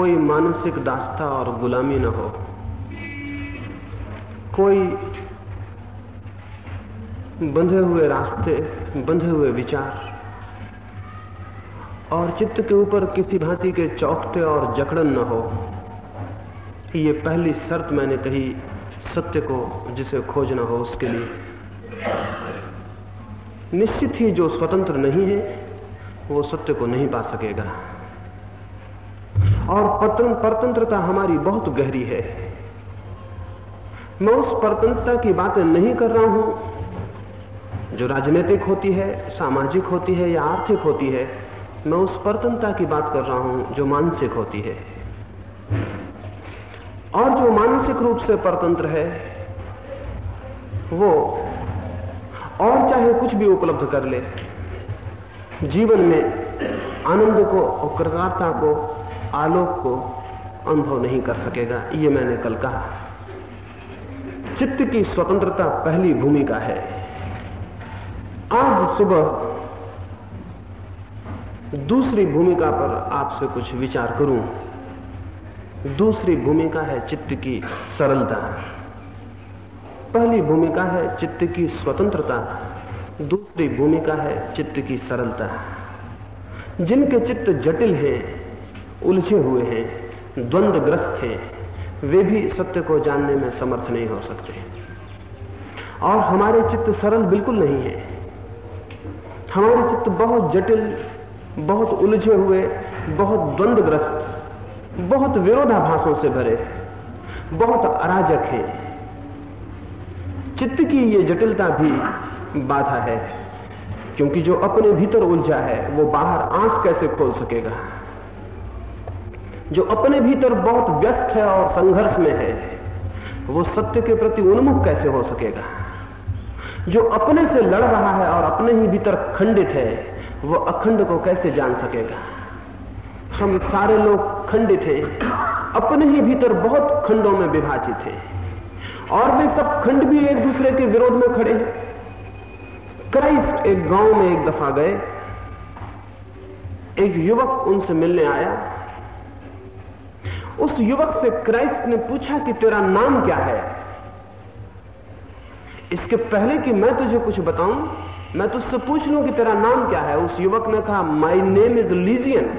कोई मानसिक दास्ता और गुलामी न हो। कोई बंधे हुए रास्ते, बंधे हुए विचार और चित्त के ऊपर किसी भांति के चौकटे और जकड़न न हो। ये पहली शर्त मैंने कही, सत्य को जिसे खोजना हो उसके लिए। निश्चित ही जो स्वतंत्र नहीं है, वो सत्य को नहीं पा सकेगा। और परतंत्रता हमारी बहुत गहरी है। मैं उस परतंत्रता की बातें नहीं कर रहा हूँ, जो राजनीतिक होती है, सामाजिक होती है या आर्थिक होती है। मैं उस परतंत्रता की बात कर रहा हूँ, जो मानसिक होती है। और जो मानसिक रूप से परतंत्र है, वो और चाहे कुछ भी उपलब्ध कर ले, जीवन में आनंद को और कृतज्ञता को आलोक को अनुभव नहीं कर सकेगा, ये मैंने कल कहा। चित्त की स्वतंत्रता पहली भूमिका है। आज सुबह दूसरी भूमिका पर आपसे कुछ विचार करूँ। दूसरी भूमिका है चित्त की सरलता। पहली भूमिका है चित्त की स्वतंत्रता। दूसरी भूमिका है चित्त की सरलता। जिनके चित्त जटिल हैं उलझे हुए हैं, द्वंद्वग्रस्त हैं। वे भी सत्य को जानने में समर्थ नहीं हो सकते। और हमारे चित्त सरल बिल्कुल नहीं है। हमारे चित्त बहुत जटिल, बहुत उलझे हुए, बहुत द्वंद्वग्रस्त, बहुत विरोधाभासों से भरे, बहुत अराजक है। चित्त की ये जटिलता भी बाधा है, क्योंकि जो अपने भीतर उलझा है, वो बाहर आँख कैसे खोल सकेगा? जो अपने भीतर बहुत व्यस्त है और संघर्ष में है, वो सत्य के प्रति उन्मुख कैसे हो सकेगा? जो अपने से लड़ रहा है और अपने ही भीतर खंडित है, वो अखंड को कैसे जान सकेगा? हम सारे लोग खंडित हैं, अपने ही भीतर बहुत खंडों में विभाजित हैं, और वे सब खंड भी एक दूसरे के विरोध में खड़े हैं। क्राइस्ट एक गाँव में एक दफ़ा गए, एक युवक उनसे मिलने आया। उस युवक से क्राइस्ट ने पूछा कि तेरा नाम क्या है? इसके पहले कि मैं तुझे कुछ बताऊँ, मैं तुझसे पूछ लूँ कि तेरा नाम क्या है? उस युवक ने कहा माई नेम इज़ लीजियन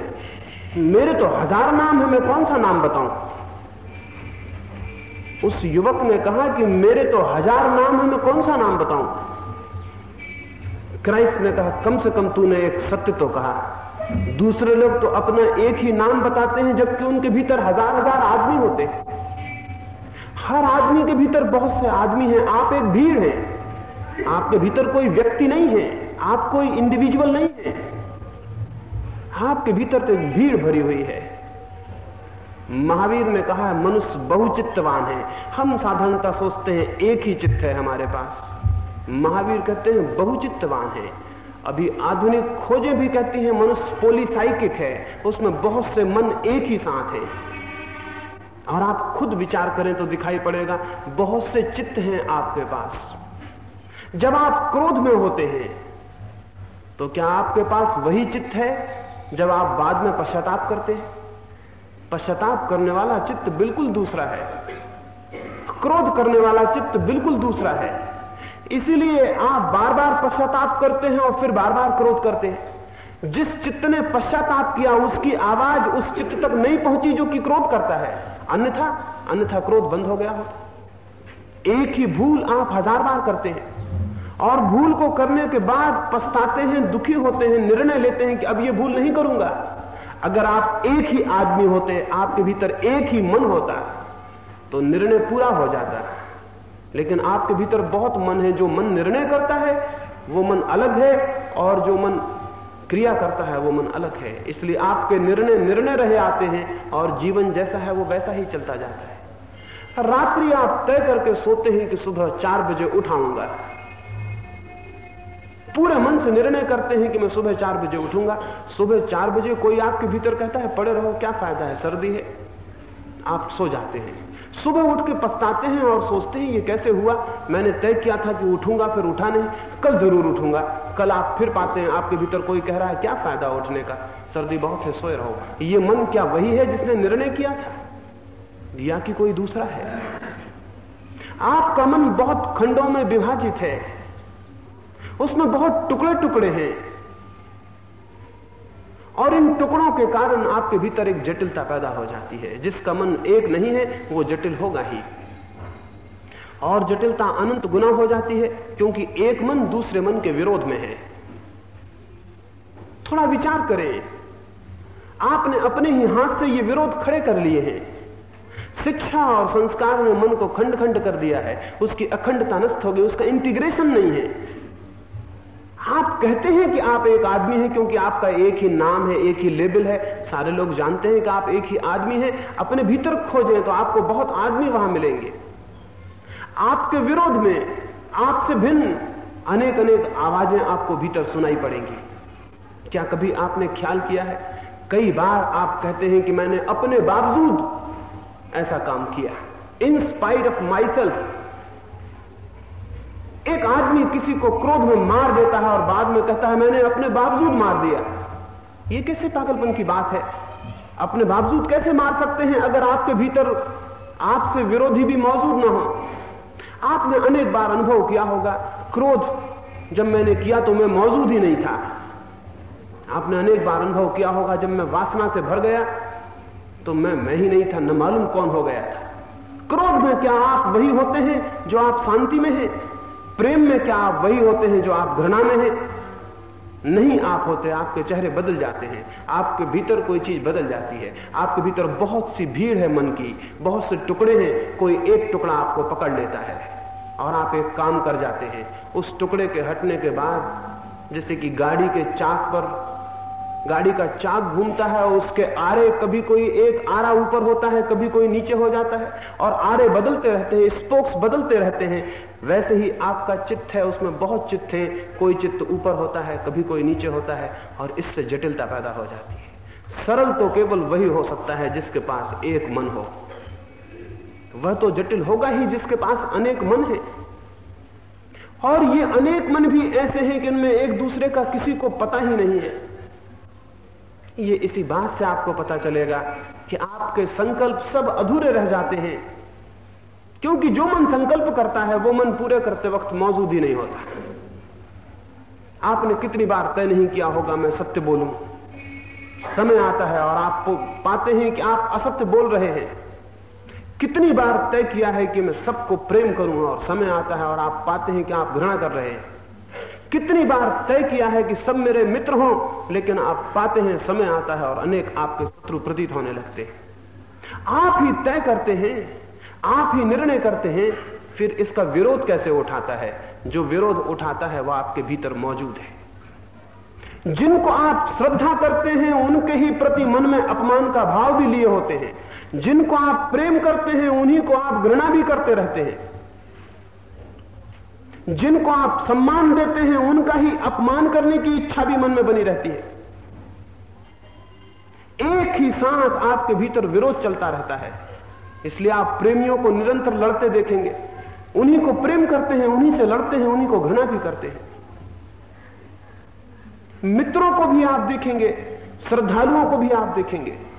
मेरे तो हज़ार नाम है, मैं कौन सा नाम बताऊँ? उस युवक ने कहा कि मेरे तो हज़ार नाम है, मैं कौन सा नाम बताऊँ? क्राइस्ट ने कहा, कम से कम तूने एक सत्य तो कहा। दूसरे लोग तो अपना एक ही नाम बताते हैं, जबकि उनके भीतर हज़ार हज़ार आदमी होते हैं। हर आदमी के भीतर बहुत से आदमी हैं। आप एक भीड़ हैं। आपके भीतर कोई व्यक्ति नहीं है। आप कोई इंडिविजुअल नहीं है। आपके भीतर तो एक भीड़ भरी हुई है। महावीर ने कहा है मनुष्य बहुचित्तवान है। हम साधारणता सोचते हैं, एक ही चित्त है हमारे पास। महावीर कहते हैं, बहुचित्तवान है। अभी आधुनिक खोजें भी कहती हैं, मनुष्य पोलिसाइकिक है उसमें बहुत से मन एक ही साथ है। और आप खुद विचार करें तो दिखाई पड़ेगा, बहुत से चित्त हैं आपके पास। जब आप क्रोध में होते हैं तो क्या आपके पास वही चित्त है, जब आप बाद में पश्चाताप करते हैं? पश्चाताप करने वाला चित्त बिल्कुल दूसरा है। क्रोध करने वाला चित्त बिल्कुल दूसरा है। इसीलिए आप बार बार पश्चाताप करते हैं और फिर बार बार क्रोध करते हैं। जिस चित्त ने पश्चाताप किया, उसकी आवाज़ उस चित्त तक नहीं पहुँची जो कि क्रोध करता है। अन्यथा अन्यथा क्रोध बंद हो गया होता एक ही भूल आप हज़ार बार करते हैं। और भूल को करने के बाद पछताते हैं, दुखी होते हैं, निर्णय लेते हैं कि अब ये भूल नहीं करूँगा। अगर आप एक ही आदमी होते, आपके भीतर एक ही मन होता तो निर्णय पूरा हो जाता। लेकिन आपके भीतर बहुत मन है, जो मन निर्णय करता है, वो मन अलग है, और जो मन क्रिया करता है, वो मन अलग है। इसलिए आपके निर्णय निर्णय रहे आते हैं, और जीवन जैसा है, वो वैसा ही चलता जाता है। रात्रि आप तय करके सोते हैं कि सुबह चार बजे उठाऊँगा। पूरे मन से निर्णय करते हैं कि मैं सुबह चार बजे उठूँगा। सुबह चार बजे कोई आपके भीतर कहता है, पड़े रहो, क्या फ़ायदा है, सर्दी है? आप सो जाते हैं। सुबह उठ के पछताते हैं और सोचते हैं, ये कैसे हुआ? मैंने तय किया था कि उठूँगा, फिर उठा नहीं। कल ज़रूर उठूँगा। कल आप फिर पाते हैं, आपके भीतर कोई कह रहा है, क्या फ़ायदा उठने का? सर्दी बहुत है, सोए रहो। ये मन क्या वही है जिसने निर्णय किया था? या कि कोई दूसरा है? आपका मन बहुत खंडों में विभाजित है। उसमें बहुत टुकड़े टुकड़े हैं। और इन टुकड़ों के कारण आपके भीतर एक जटिलता पैदा हो जाती है। जिसका मन एक नहीं है, वो जटिल होगा ही। और जटिलता अनंत गुना हो जाती है, क्योंकि एक मन दूसरे मन के विरोध में है। थोड़ा विचार करें। आपने अपने ही हाथ से ये विरोध खड़े कर लिए हैं। शिक्षा और संस्कार ने मन को खंड खंड कर दिया है। उसकी अखंडता नष्ट हो गई उसका इंटीग्रेशन नहीं है। आप कहते हैं कि आप एक आदमी हैं क्योंकि आपका एक ही नाम है, एक ही लेबल है। सारे लोग जानते हैं कि आप एक ही आदमी हैं। अपने भीतर खोजें तो आपको बहुत आदमी वहाँ मिलेंगे। आपके विरोध में आपसे भिन्न अनेक अनेक आवाज़ें आपको भीतर सुनाई पड़ेंगी। क्या कभी आपने ख्याल किया है? कई बार आप कहते हैं कि मैंने अपने बावजूद ऐसा काम किया। इन स्पाइट ऑफ़ माइसेल्फ एक आदमी किसी को क्रोध में मार देता है और बाद में कहता है, मैंने अपने बावजूद मार दिया। ये कैसे पागलपन की बात है? अपने बावजूद कैसे मार सकते हैं अगर आपके भीतर आपसे विरोधी भी मौजूद ना हो? आपने अनेक बार अनुभव किया होगा, क्रोध जब मैंने किया तो मैं मौजूद ही नहीं था। आपने अनेक बार अनुभव किया होगा, जब मैं वासना से भर गया तो मैं मैं ही नहीं था, न मालूम कौन हो गया था। क्रोध में क्या आप वही होते हैं जो आप शांति में हैं? प्रेम में क्या आप वही होते हैं जो आप घृणा में हैं? नहीं आप होते, आपके चेहरे बदल जाते हैं। आपके भीतर कोई चीज़ बदल जाती है। आपके भीतर बहुत सी भीड़ है मन की, बहुत से टुकड़े हैं। कोई एक टुकड़ा आपको पकड़ लेता है और आप एक काम कर जाते हैं। उस टुकड़े के हटने के बाद, जैसे कि गाड़ी के चाक पर गाड़ी का चाक घूमता है और उसके आरे कभी कोई एक आरा ऊपर होता है, कभी कोई नीचे हो जाता है और आरे बदलते रहते हैं, स्पोक्स बदलते रहते हैं। वैसे ही आपका चित्त है, उसमें बहुत चित्त है। कोई चित्त ऊपर होता है, कभी कोई नीचे होता है और इससे जटिलता पैदा हो जाती है। सरल तो केवल वही हो सकता है जिसके पास एक मन हो। वह तो जटिल होगा ही जिसके पास अनेक मन है। और ये अनेक मन भी ऐसे हैं कि इनमें एक दूसरे का किसी को पता ही नहीं है। ये इसी बात से आपको पता चलेगा कि आपके संकल्प सब अधूरे रह जाते हैं। क्योंकि जो मन संकल्प करता है, वो मन पूरे करते वक्त मौजूद ही नहीं होता। आपने कितनी बार तय नहीं किया होगा, मैं सत्य बोलूँ। समय आता है और आप पाते हैं कि आप असत्य बोल रहे हैं। कितनी बार तय किया है कि मैं सबको प्रेम करूँगा और समय आता है और आप पाते हैं कि आप घृणा कर रहे हैं। कितनी बार तय किया है कि सब मेरे मित्र हों, लेकिन आप पाते हैं, समय आता है और अनेक आपके शत्रु प्रतीत होने लगते हैं। आप ही तय करते हैं, आप ही निर्णय करते हैं, फिर इसका विरोध कैसे उठाता है? जो विरोध उठाता है, वह आपके भीतर मौजूद है। जिनको आप श्रद्धा करते हैं, उनके ही प्रति मन में अपमान का भाव भी लिए होते हैं। जिनको आप प्रेम करते हैं, उन्हीं को आप घृणा भी करते रहते हैं। जिनको आप सम्मान देते हैं, उनका ही अपमान करने की इच्छा भी मन में बनी रहती है। एक ही सांस आपके भीतर विरोध चलता रहता है। इसलिए आप प्रेमियों को निरंतर लड़ते देखेंगे। उन्हीं को प्रेम करते हैं, उन्हीं से लड़ते हैं, उन्हीं को घृणा भी करते हैं। मित्रों को भी आप देखेंगे, श्रद्धालुओं को भी आप देखेंगे।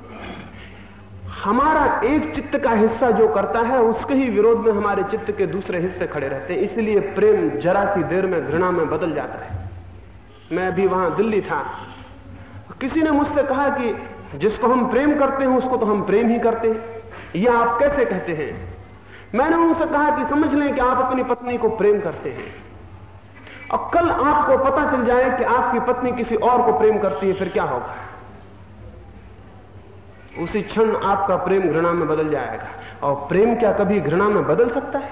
हमारा एक चित्त का हिस्सा जो करता है, उसके ही विरोध में हमारे चित्त के दूसरे हिस्से खड़े रहते हैं। इसलिए प्रेम जरा सी देर में घृणा में बदल जाता है। मैं अभी वहाँ दिल्ली था। किसी ने मुझसे कहा कि जिसको हम प्रेम करते हैं, उसको तो हम प्रेम ही करते हैं। यह आप कैसे कहते हैं? मैंने उनसे कहा कि समझ लें कि आप अपनी पत्नी को प्रेम करते हैं। और कल आपको पता चल जाए कि आपकी पत्नी किसी और को प्रेम करती है, फिर क्या होगा? उसी क्षण आपका प्रेम घृणा में बदल जाएगा। और प्रेम क्या कभी घृणा में बदल सकता है?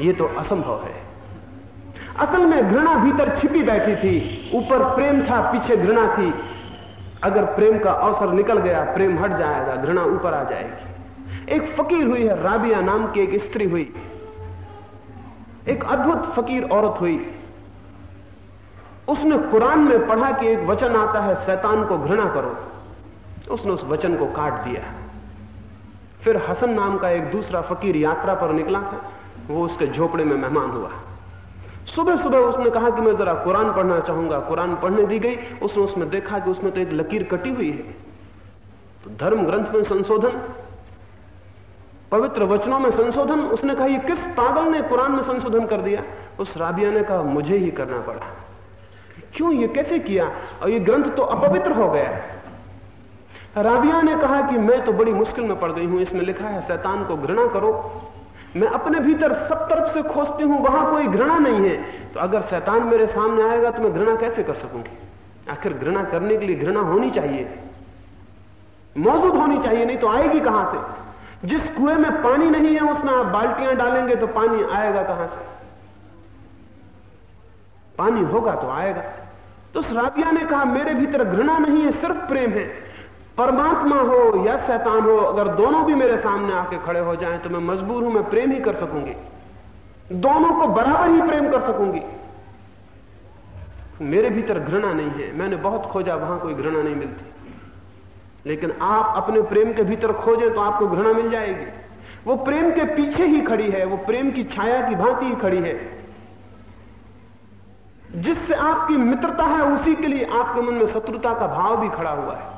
यह तो असंभव है। असल में घृणा भीतर छिपी बैठी थी। ऊपर प्रेम था, पीछे घृणा थी। अगर प्रेम का अवसर निकल गया, प्रेम हट जाएगा, घृणा ऊपर आ जाएगी। एक फकीर हुई है, राबिया नाम की एक स्त्री हुई। एक अद्भुत फकीर औरत हुई। उसने कुरान में पढ़ा कि एक वचन आता है, शैतान को घृणा करो। उसने उस वचन को काट दिया। फिर हसन नाम का एक दूसरा फकीर यात्रा पर निकला। था वो उसके झोपड़े में मेहमान हुआ। सुबह सुबह उसने कहा कि मैं जरा कुरान पढ़ना चाहूँगा। कुरान पढ़ने दी गई। उसने उसमें देखा कि उसमें तो एक लकीर कटी हुई है। तो धर्म ग्रंथ में संशोधन, पवित्र वचनों में संशोधन, उसने कहा, ये किस पागल ने कुरान में संशोधन कर दिया? उस राबिया ने कहा, मुझे ही करना पड़ा। क्यों ये कैसे किया? और ये ग्रंथ तो अपवित्र हो गया राबिया ने कहा कि मैं तो बड़ी मुश्किल में पड़ गई हूँ। इसमें लिखा है, शैतान को घृणा करो। मैं अपने भीतर सब तरफ़ से खोजती हूँ, वहाँ कोई घृणा नहीं है। तो अगर शैतान मेरे सामने आएगा तो मैं घृणा कैसे कर सकूँगी? आखिर घृणा करने के लिए घृणा होनी चाहिए। मौजूद होनी चाहिए, नहीं तो आएगी कहाँ से? जिस कुएँ में पानी नहीं है, उसमें आप बाल्टियाँ डालेंगे तो पानी आएगा कहाँ से? पानी होगा तो आएगा। तो राबिया ने कहा, मेरे भीतर घृणा नहीं है, सिर्फ़ प्रेम है। परमात्मा हो या शैतान हो, अगर दोनों भी मेरे सामने आके खड़े हो जाएँ तो मैं मजबूर हूँ, मैं प्रेम ही कर सकूँगी। दोनों को बराबर ही प्रेम कर सकूँगी। मेरे भीतर घृणा नहीं है। मैंने बहुत खोजा, वहाँ कोई घृणा नहीं मिलती। लेकिन आप अपने प्रेम के भीतर खोजें तो आपको घृणा मिल जाएगी। वो प्रेम के पीछे ही खड़ी है, वो प्रेम की छाया की भांति ही खड़ी है। जिससे आपकी मित्रता है, उसी के लिए आपके मन में शत्रुता का भाव भी खड़ा हुआ है।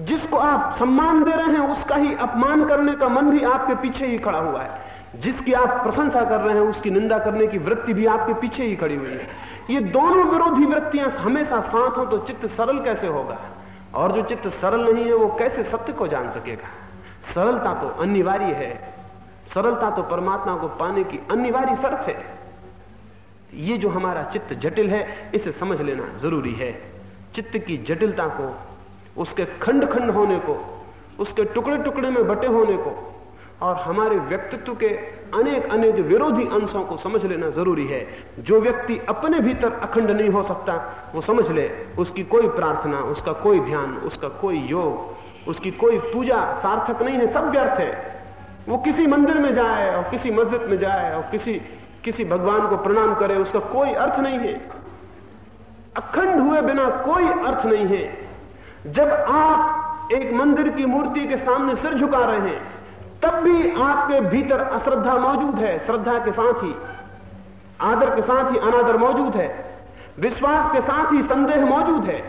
जिसको आप सम्मान दे रहे हैं, उसका ही अपमान करने का मन भी आपके पीछे ही खड़ा हुआ है। जिसकी आप प्रशंसा कर रहे हैं, उसकी निंदा करने की वृत्ति भी आपके पीछे ही खड़ी हुई है। ये दोनों विरोधी वृत्तियाँ हमेशा साथ हो तो चित्त सरल कैसे होगा? और जो चित्त सरल नहीं है, वो कैसे सत्य को जान सकेगा? सरलता तो अनिवार्य है। सरलता तो परमात्मा को पाने की अनिवार्य शर्त है। ये जो हमारा चित्त जटिल है, इसे समझ लेना ज़रूरी है। चित्त की जटिलता को उसके खंड खंड होने को, उसके टुकड़े टुकड़े में बटे होने को और हमारे व्यक्तित्व के अनेक अनेक विरोधी अंशों को समझ लेना ज़रूरी है। जो व्यक्ति अपने भीतर अखंड नहीं हो सकता, वो समझ ले, उसकी कोई प्रार्थना, उसका कोई ध्यान, उसका कोई योग, उसकी कोई पूजा सार्थक नहीं है, सब व्यर्थ है। वो किसी मंदिर में जाए और किसी मस्जिद में जाए और किसी किसी भगवान को प्रणाम करे, उसका कोई अर्थ नहीं है। अखंड हुए बिना कोई अर्थ नहीं है। जब आप एक मंदिर की मूर्ति के सामने सिर झुका रहे हैं, तब भी आपके भीतर अश्रद्धा मौजूद है, श्रद्धा के साथ ही, आदर के साथ ही अनादर मौजूद है, विश्वास के साथ ही संदेह मौजूद है।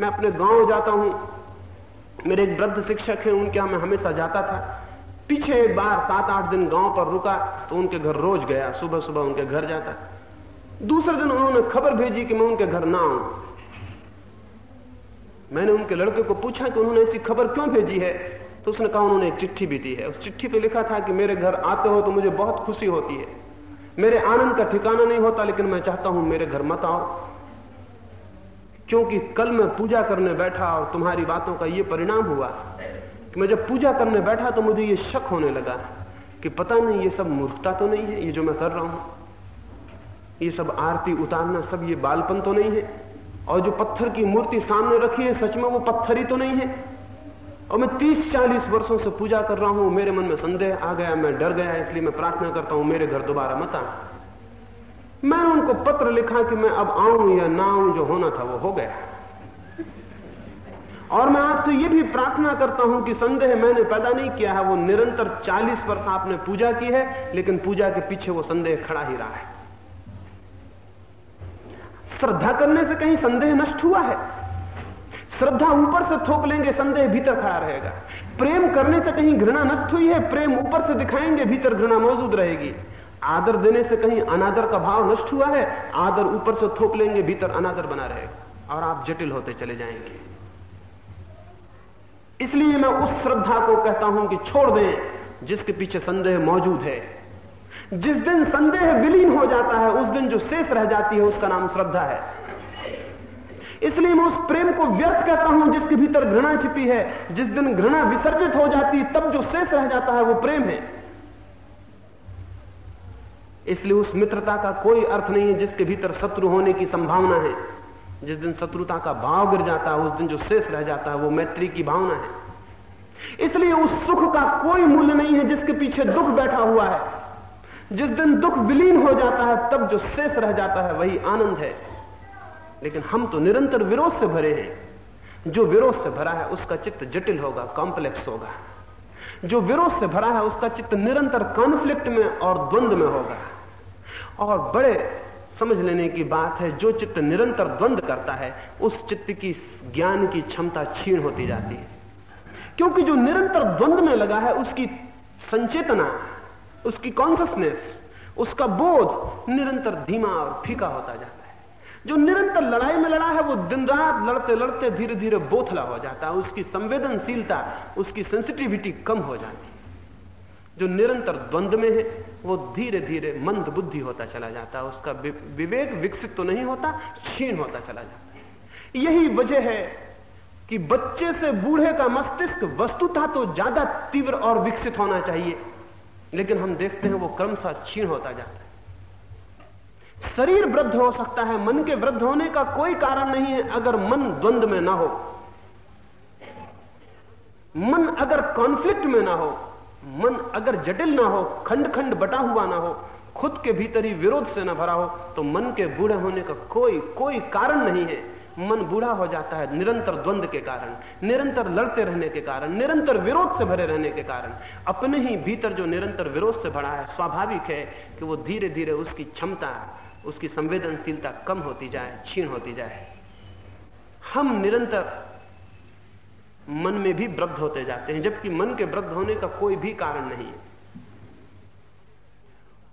मैं अपने गाँव जाता हूँ, मेरे एक वृद्ध शिक्षक हैं, उनके यहाँ मैं हमेशा जाता था। पीछे एक बार सात आठ दिन गाँव पर रुका तो उनके घर रोज गया सुबह सुबह उनके घर जाता। दूसरे दिन उन्होंने खबर भेजी कि मैं उनके घर ना आऊँ। मैंने उनके लड़के को पूछा कि उन्होंने ऐसी खबर क्यों भेजी है? तो उसने कहा, उन्होंने चिट्ठी भी दी है। उस चिट्ठी पे लिखा था कि मेरे घर आते हो तो मुझे बहुत खुशी होती है। मेरे आनंद का ठिकाना नहीं होता, लेकिन मैं चाहता हूँ मेरे घर मत आओ। क्योंकि कल मैं पूजा करने बैठा और तुम्हारी बातों का यह परिणाम हुआ कि मैं जब पूजा करने बैठा तो मुझे ये शक होने लगा कि पता नहीं, ये सब मूर्खता तो नहीं है, ये जो मैं कर रहा हूँ। ये सब आरती उतारना, सब ये बालपन तो नहीं है। और जो पत्थर की मूर्ति सामने रखी है, सच में वो पत्थर ही तो नहीं है। और मैं 30-40 वर्षों से पूजा कर रहा हूँ, मेरे मन में संदेह आ गया, मैं डर गया, इसलिए मैं प्रार्थना करता हूँ, मेरे घर दोबारा मत आ। मैंने उनको पत्र लिखा कि मैं अब आऊँ या ना आऊँ, जो होना था वो हो गया। और मैं आपसे ये भी प्रार्थना करता हूँ कि संदेह मैंने पैदा नहीं किया है, वो निरंतर 40 वर्ष आपने पूजा की है, लेकिन पूजा के पीछे वो संदेह खड़ा ही रहा है। श्रद्धा करने से कहीं संदेह नष्ट हुआ है? श्रद्धा ऊपर से थोक लेंगे, संदेह भीतर खड़ा रहेगा। प्रेम करने से कहीं घृणा नष्ट हुई है, प्रेम ऊपर से दिखाएँगे, भीतर घृणा मौजूद रहेगी। आदर देने से कहीं अनादर का भाव नष्ट हुआ है, आदर ऊपर से थोक लेंगे, भीतर अनादर बना रहेगा। और आप जटिल होते चले जाएँगे। इसलिए मैं उस श्रद्धा को कहता हूँ कि छोड़ दें, जिसके पीछे संदेह मौजूद है। जिस दिन संदेह विलीन हो जाता है, उस दिन जो शेष रह जाती है, उसका नाम श्रद्धा है। इसलिए मैं उस प्रेम को व्यर्थ कहता हूँ, जिसके भीतर घृणा छिपी है। जिस दिन घृणा विसर्जित हो जाती है तब जो शेष रह जाता है, वो प्रेम है। इसलिए उस मित्रता का कोई अर्थ नहीं है, जिसके भीतर शत्रु होने की संभावना है। जिस दिन शत्रुता का भाव गिर जाता है, उस दिन जो शेष रह जाता है, वो मैत्री की भावना है। इसलिए उस सुख का कोई मूल्य नहीं है, जिसके पीछे दुख बैठा हुआ है। जिस दिन दुख विलीन हो जाता है, तब जो शेष रह जाता है, वही आनंद है। लेकिन हम तो निरंतर विरोध से भरे हैं। जो विरोध से भरा है, उसका चित्त जटिल होगा कॉम्प्लेक्स होगा। जो विरोध से भरा है, उसका चित्त निरंतर कॉन्फ्लिक्ट में और द्वंद्व में होगा। और बड़े समझ लेने की बात है, जो चित्त निरंतर द्वंद करता है, उस चित्त की ज्ञान की क्षमता क्षीण होती जाती है। क्योंकि जो निरंतर द्वंद में लगा है, उसकी संचेतना उसकी कॉन्सियसनेस उसका बोध निरंतर धीमा और फीका होता जाता है। जो निरंतर लड़ाई में लड़ा है, वो दिन रात लड़ते लड़ते धीरे धीरे बोथला हो जाता है, उसकी संवेदनशीलता, उसकी सेंसिटिविटी कम हो जाती है। जो निरंतर द्वंद में है, वो धीरे धीरे मंद बुद्धि होता चला जाता है, उसका विवेक विकसित तो नहीं होता, क्षीण होता चला जाता है। यही वजह है कि बच्चे से बूढ़े का मस्तिष्क वस्तुतः तो ज़्यादा तीव्र और विकसित होना चाहिए। लेकिन हम देखते हैं वो क्रमशः क्षीण होता जाता है। शरीर वृद्ध हो सकता है, मन के वृद्ध होने का कोई कारण नहीं है अगर मन द्वंद में ना हो। मन अगर कॉन्फ्लिक्ट में ना हो, मन अगर जटिल ना हो खंड खंड बटा हुआ ना हो, खुद के भीतर ही विरोध से ना भरा हो तो मन के बूढ़े होने का कोई कोई कारण नहीं है। मन बूढ़ा हो जाता है निरंतर द्वंद के कारण, निरंतर लड़ते रहने के कारण, निरंतर विरोध से भरे रहने के कारण। अपने ही भीतर जो निरंतर विरोध से भरा है, स्वाभाविक है कि वो धीरे धीरे उसकी क्षमता, उसकी संवेदनशीलता कम होती जाए, क्षीण होती जाए। हम निरंतर मन में भी वृद्ध होते जाते हैं, जबकि मन के वृद्ध होने का कोई भी कारण नहीं है।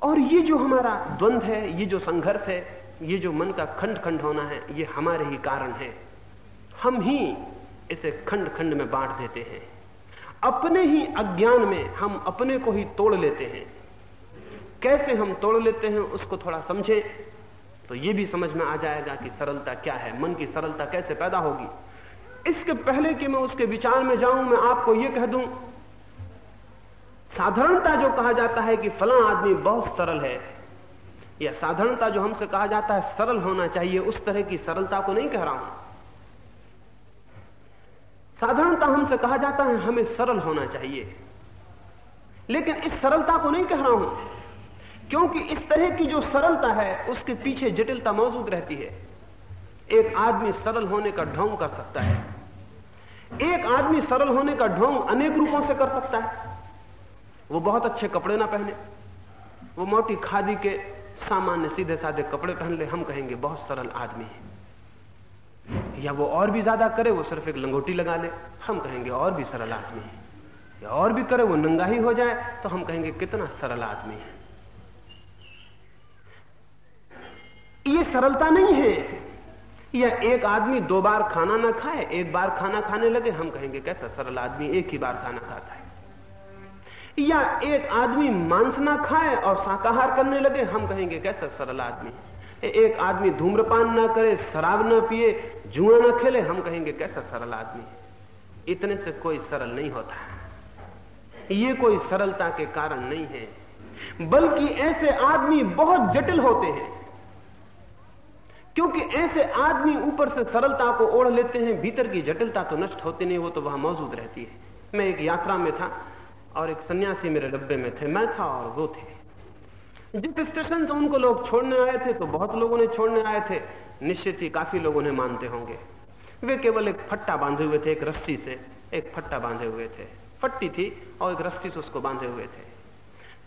और ये जो हमारा द्वंद्व है, ये जो संघर्ष है ये जो मन का खंड खंड होना है, ये हमारे ही कारण है। हम ही इसे खंड खंड में बांट देते हैं। अपने ही अज्ञान में हम अपने को ही तोड़ लेते हैं। कैसे हम तोड़ लेते हैं, उसको थोड़ा समझें तो ये भी समझ में आ जाएगा कि सरलता क्या है। मन की सरलता कैसे पैदा होगी? इसके पहले कि मैं उसके विचार में जाऊँ, मैं आपको यह कह दूँ, साधारणता जो कहा जाता है कि फला आदमी बहुत सरल है। या साधारणता जो हमसे कहा जाता है, सरल होना चाहिए। उस तरह की सरलता को नहीं कह रहा हूँ। साधारणता हमसे कहा जाता है, हमें सरल होना चाहिए। लेकिन इस सरलता को नहीं कह रहा हूँ, क्योंकि इस तरह की जो सरलता है, उसके पीछे जटिलता मौजूद रहती है। एक आदमी सरल होने का ढोंग कर सकता है। एक आदमी सरल होने का ढोंग अनेक रूपों से कर सकता है। वो बहुत अच्छे कपड़े ना पहने। वो मोटी खादी के सामान्य सीधे साधे कपड़े पहन ले, हम कहेंगे, बहुत सरल आदमी है। या वो और भी ज़्यादा करे, वो सिर्फ़ एक लंगोटी लगा ले, हम कहेंगे और भी सरल आदमी है। या और भी करे, वो नंगा ही हो जाए तो हम कहेंगे कितना सरल आदमी है। ये सरलता नहीं है। या एक आदमी दो बार खाना ना खाए, एक बार खाना खाने लगे, हम कहेंगे कैसा सरल आदमी एक ही बार खाना खाता है। या एक आदमी मांस ना खाए और शाकाहार करने लगे, हम कहेंगे, कैसा सरल आदमी एक आदमी धूम्रपान ना करे, शराब ना पिए, जुआ ना खेले, हम कहेंगे, कैसा सरल आदमी इतने से कोई सरल नहीं होता। ये कोई सरलता के कारण नहीं है, बल्कि ऐसे आदमी बहुत जटिल होते हैं। क्योंकि ऐसे आदमी ऊपर से सरलता को ओढ़ लेते हैं, भीतर की जटिलता तो नष्ट होती नहीं, वो तो वहाँ मौजूद रहती है। मैं एक यात्रा में था और एक सन्यासी मेरे डब्बे में थे, मैं था और वो थे। जिस स्टेशन से उनको लोग छोड़ने आए थे तो बहुत लोगों ने छोड़ने आए थे। निश्चित ही काफ़ी लोग उन्हें मानते होंगे। वे केवल एक फट्टा बांधे हुए थे, एक रस्सी से एक फट्टा बांधे हुए थे। फट्टी थी और एक रस्सी से उसको बांधे हुए थे।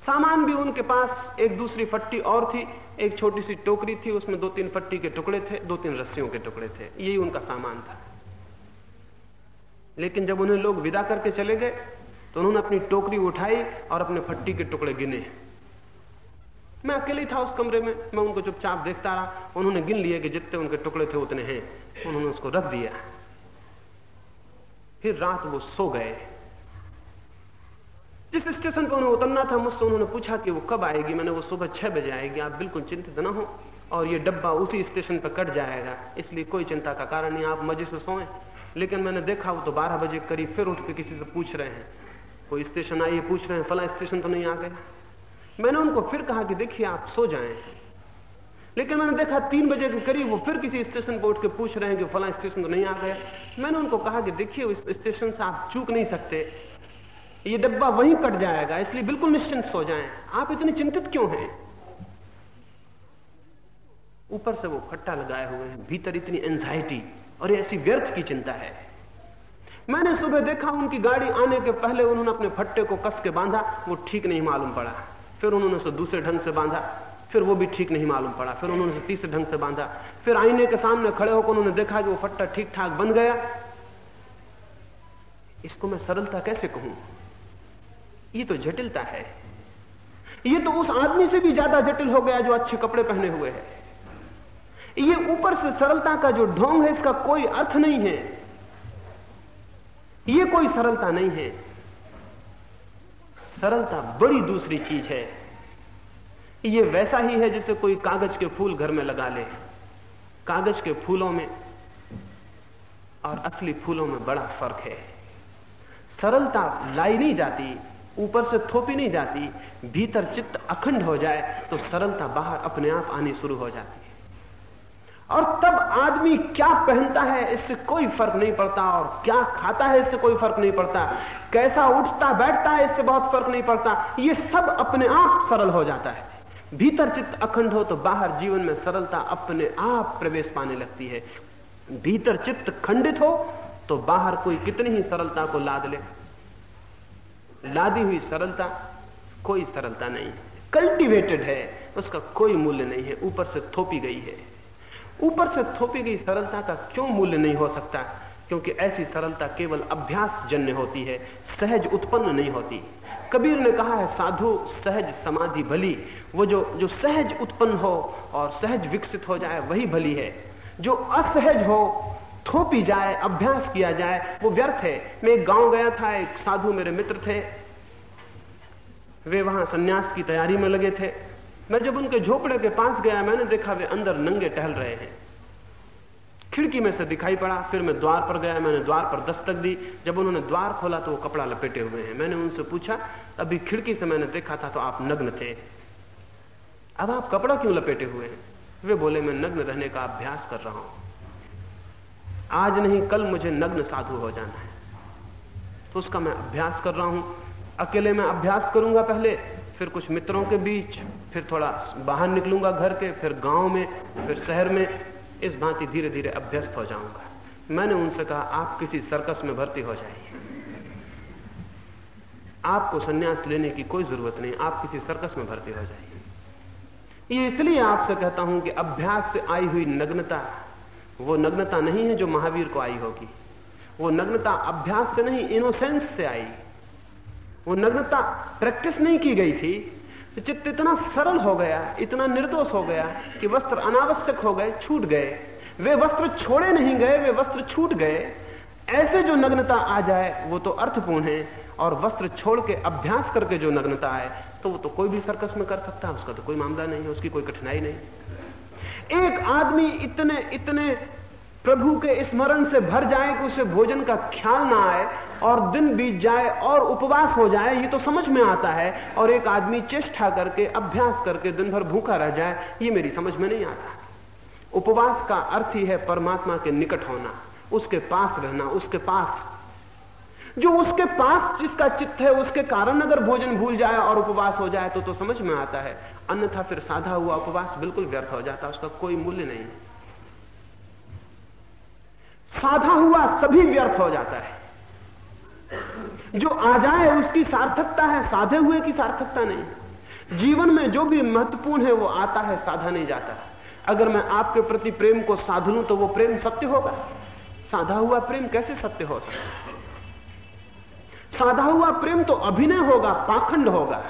सामान भी उनके पास, एक दूसरी फट्टी और थी, एक छोटी सी टोकरी थी, उसमें दो तीन फट्टी के टुकड़े थे दो तीन रस्सियों के टुकड़े थे। यही उनका सामान था। लेकिन जब उन्हें लोग विदा करके चले गए तो उन्होंने अपनी टोकरी उठाई और अपने फट्टी के टुकड़े गिने। मैं अकेले था उस कमरे में, मैं उनको चुपचाप देखता रहा। उन्होंने गिन लिए कि जितने उनके टुकड़े थे उतने हैं। उन्होंने उसको रख दिया। फिर रात वो सो गए। जिस स्टेशन पर उन्हें उतरना था, मुझसे उन्होंने पूछा कि वो कब आएगी? मैंने वो सुबह छह बजे आएगी। आप बिल्कुल चिंतित ना हो और ये डब्बा उसी स्टेशन पर कट जाएगा। इसलिए कोई चिंता का कारण नहीं, आप मज़े से सोए। लेकिन मैंने देखा, वो तो बारह बजे करीब फिर उठ के किसी से पूछ रहे हैं। कोई स्टेशन आइए पूछ रहे हैं, फला स्टेशन तो नहीं आ गए? मैंने उनको फिर कहा कि, देखिए, आप सो जाएँ। लेकिन मैंने देखा तीन बजे के करीब वो फिर किसी स्टेशन पर उठ के पूछ रहे हैं कि, फला स्टेशन तो नहीं आ गया मैंने उनको कहा कि, देखिए, उस स्टेशन से आप चूक नहीं सकते। ये डब्बा वहीं कट जाएगा, इसलिए बिल्कुल निश्चिंत सो जाएँ। आप इतने चिंतित क्यों हैं? ऊपर से वो फट्टा लगाए हुए हैं, भीतर इतनी एंजाइटी और ऐसी व्यर्थ की चिंता है। मैंने सुबह देखा उनकी गाड़ी आने के पहले उन्होंने अपने फट्टे को कस के बांधा, वो ठीक नहीं मालूम पड़ा। फिर उन्होंने उसे दूसरे ढंग से बांधा, फिर वो भी ठीक नहीं मालूम पड़ा। फिर उन्होंने तीसरे ढंग से बांधा। फिर आईने के सामने खड़े होकर उन्होंने देखा कि वो फट्टा ठीक ठाक बन गया। इसको मैं सरलता कैसे कहूँ? ये तो जटिलता है। ये तो उस आदमी से भी ज़्यादा जटिल हो गया जो अच्छे कपड़े पहने हुए है। ये ऊपर से सरलता का जो ढोंग है, इसका कोई अर्थ नहीं है। ये कोई सरलता नहीं है। सरलता बड़ी दूसरी चीज़ है। ये वैसा ही है जैसे कोई कागज़ के फूल घर में लगा ले। कागज़ के फूलों में और असली फूलों में बड़ा फ़र्क है। सरलता लाई नहीं जाती, ऊपर से थोपी नहीं जाती, भीतर चित्त अखंड हो जाए तो सरलता बाहर अपने आप आनी शुरू हो जाती। और तब आदमी क्या पहनता है इससे कोई फ़र्क नहीं पड़ता और क्या खाता है इससे कोई फ़र्क नहीं पड़ता। कैसा उठता बैठता है इससे बहुत फ़र्क नहीं पड़ता। ये सब अपने आप सरल हो जाता है। भीतर चित्त अखंड हो तो बाहर जीवन में सरलता अपने आप प्रवेश पाने लगती है। भीतर चित्त खंडित हो तो बाहर कोई कितनी ही सरलता को लाद ले। लादी हुई सरलता कोई सरलता नहीं। कल्टीवेटेड है, उसका कोई मूल्य नहीं है, ऊपर से थोपी गई है। ऊपर से थोपी गई सरलता का क्यों मूल्य नहीं हो सकता? क्योंकि ऐसी सरलता केवल अभ्यास जन्य होती है, सहज उत्पन्न नहीं होती। कबीर ने कहा है, साधु, सहज समाधि भली। वो जो जो सहज उत्पन्न हो और सहज विकसित हो जाए, वही भली है। जो असहज हो, थोपी जाए, अभ्यास किया जाए, वो व्यर्थ है। मैं एक गाँव गया था, एक साधु मेरे मित्र थे। वे वहाँ सन्यास की तैयारी में लगे थे। मैं जब उनके झोपड़े के पास गया, मैंने देखा वे अंदर नंगे टहल रहे हैं। खिड़की में से दिखाई पड़ा, फिर मैं द्वार पर गया, मैंने द्वार पर दस्तक दी। जब उन्होंने द्वार खोला तो वो कपड़ा लपेटे हुए हैं। मैंने उनसे पूछा, अभी खिड़की से मैंने देखा था तो आप नग्न थे। अब आप कपड़ा क्यों लपेटे हुए हैं? वे बोले, मैं नग्न रहने का अभ्यास कर रहा हूँ। आज नहीं, कल मुझे नग्न साधु हो जाना है। तो उसका मैं अभ्यास कर रहा हूँ। अकेले मैं अभ्यास करूँगा पहले? फिर कुछ मित्रों के बीच, फिर थोड़ा बाहर निकलूँगा घर के, फिर गाँव में, फिर शहर में। इस भांति धीरे धीरे अभ्यस्त हो जाऊँगा। मैंने उनसे कहा, आप किसी सर्कस में भर्ती हो जाइए। आपको सन्यास लेने की कोई ज़रूरत नहीं, आप किसी सर्कस में भर्ती हो जाइए। ये इसलिए आपसे कहता हूँ कि अभ्यास से आई हुई नग्नता, वो नग्नता नहीं है जो महावीर को आई होगी। वो नग्नता अभ्यास से नहीं इनोसेंस से आई। वो नग्नता प्रैक्टिस नहीं की गई थी। तो चित्त इतना सरल हो गया, इतना निर्दोष हो गया कि वस्त्र अनावश्यक हो गए, छूट गए। वे वस्त्र छोड़े नहीं गए, वे वस्त्र छूट गए। ऐसे जो नग्नता आ जाए, वो तो अर्थपूर्ण है। और वस्त्र छोड़ के अभ्यास करके जो नग्नता आए तो वो तो कोई भी सर्कस में कर सकता है, उसका तो कोई मामला नहीं है, उसकी कोई कठिनाई नहीं। एक आदमी इतने इतने प्रभु के स्मरण से भर जाए कि उसे भोजन का ख्याल ना आए और दिन बीत जाए और उपवास हो जाए, ये तो समझ में आता है। और एक आदमी चेष्टा करके, अभ्यास करके दिन भर भूखा रह जाए, ये मेरी समझ में नहीं आता। उपवास का अर्थ ही है परमात्मा के निकट होना, उसके पास रहना, उसके पास। जो उसके पास जिसका चित्त है, उसके कारण अगर भोजन भूल जाए और उपवास हो जाए तो तो समझ में आता है। अन्यथा फिर साधा हुआ उपवास बिल्कुल व्यर्थ हो जाता है उसका कोई मूल्य नहीं। है साधा हुआ सभी व्यर्थ हो जाता है। जो आ जाए उसकी सार्थकता है, साधे हुए की सार्थकता नहीं। जीवन में जो भी महत्वपूर्ण है, वो आता है, साधा नहीं जाता। अगर मैं आपके प्रति प्रेम को साध लू तो वो प्रेम सत्य होगा। साधा हुआ प्रेम कैसे सत्य हो सकता साधा हुआ प्रेम तो अभिनय होगा, पाखंड होगा।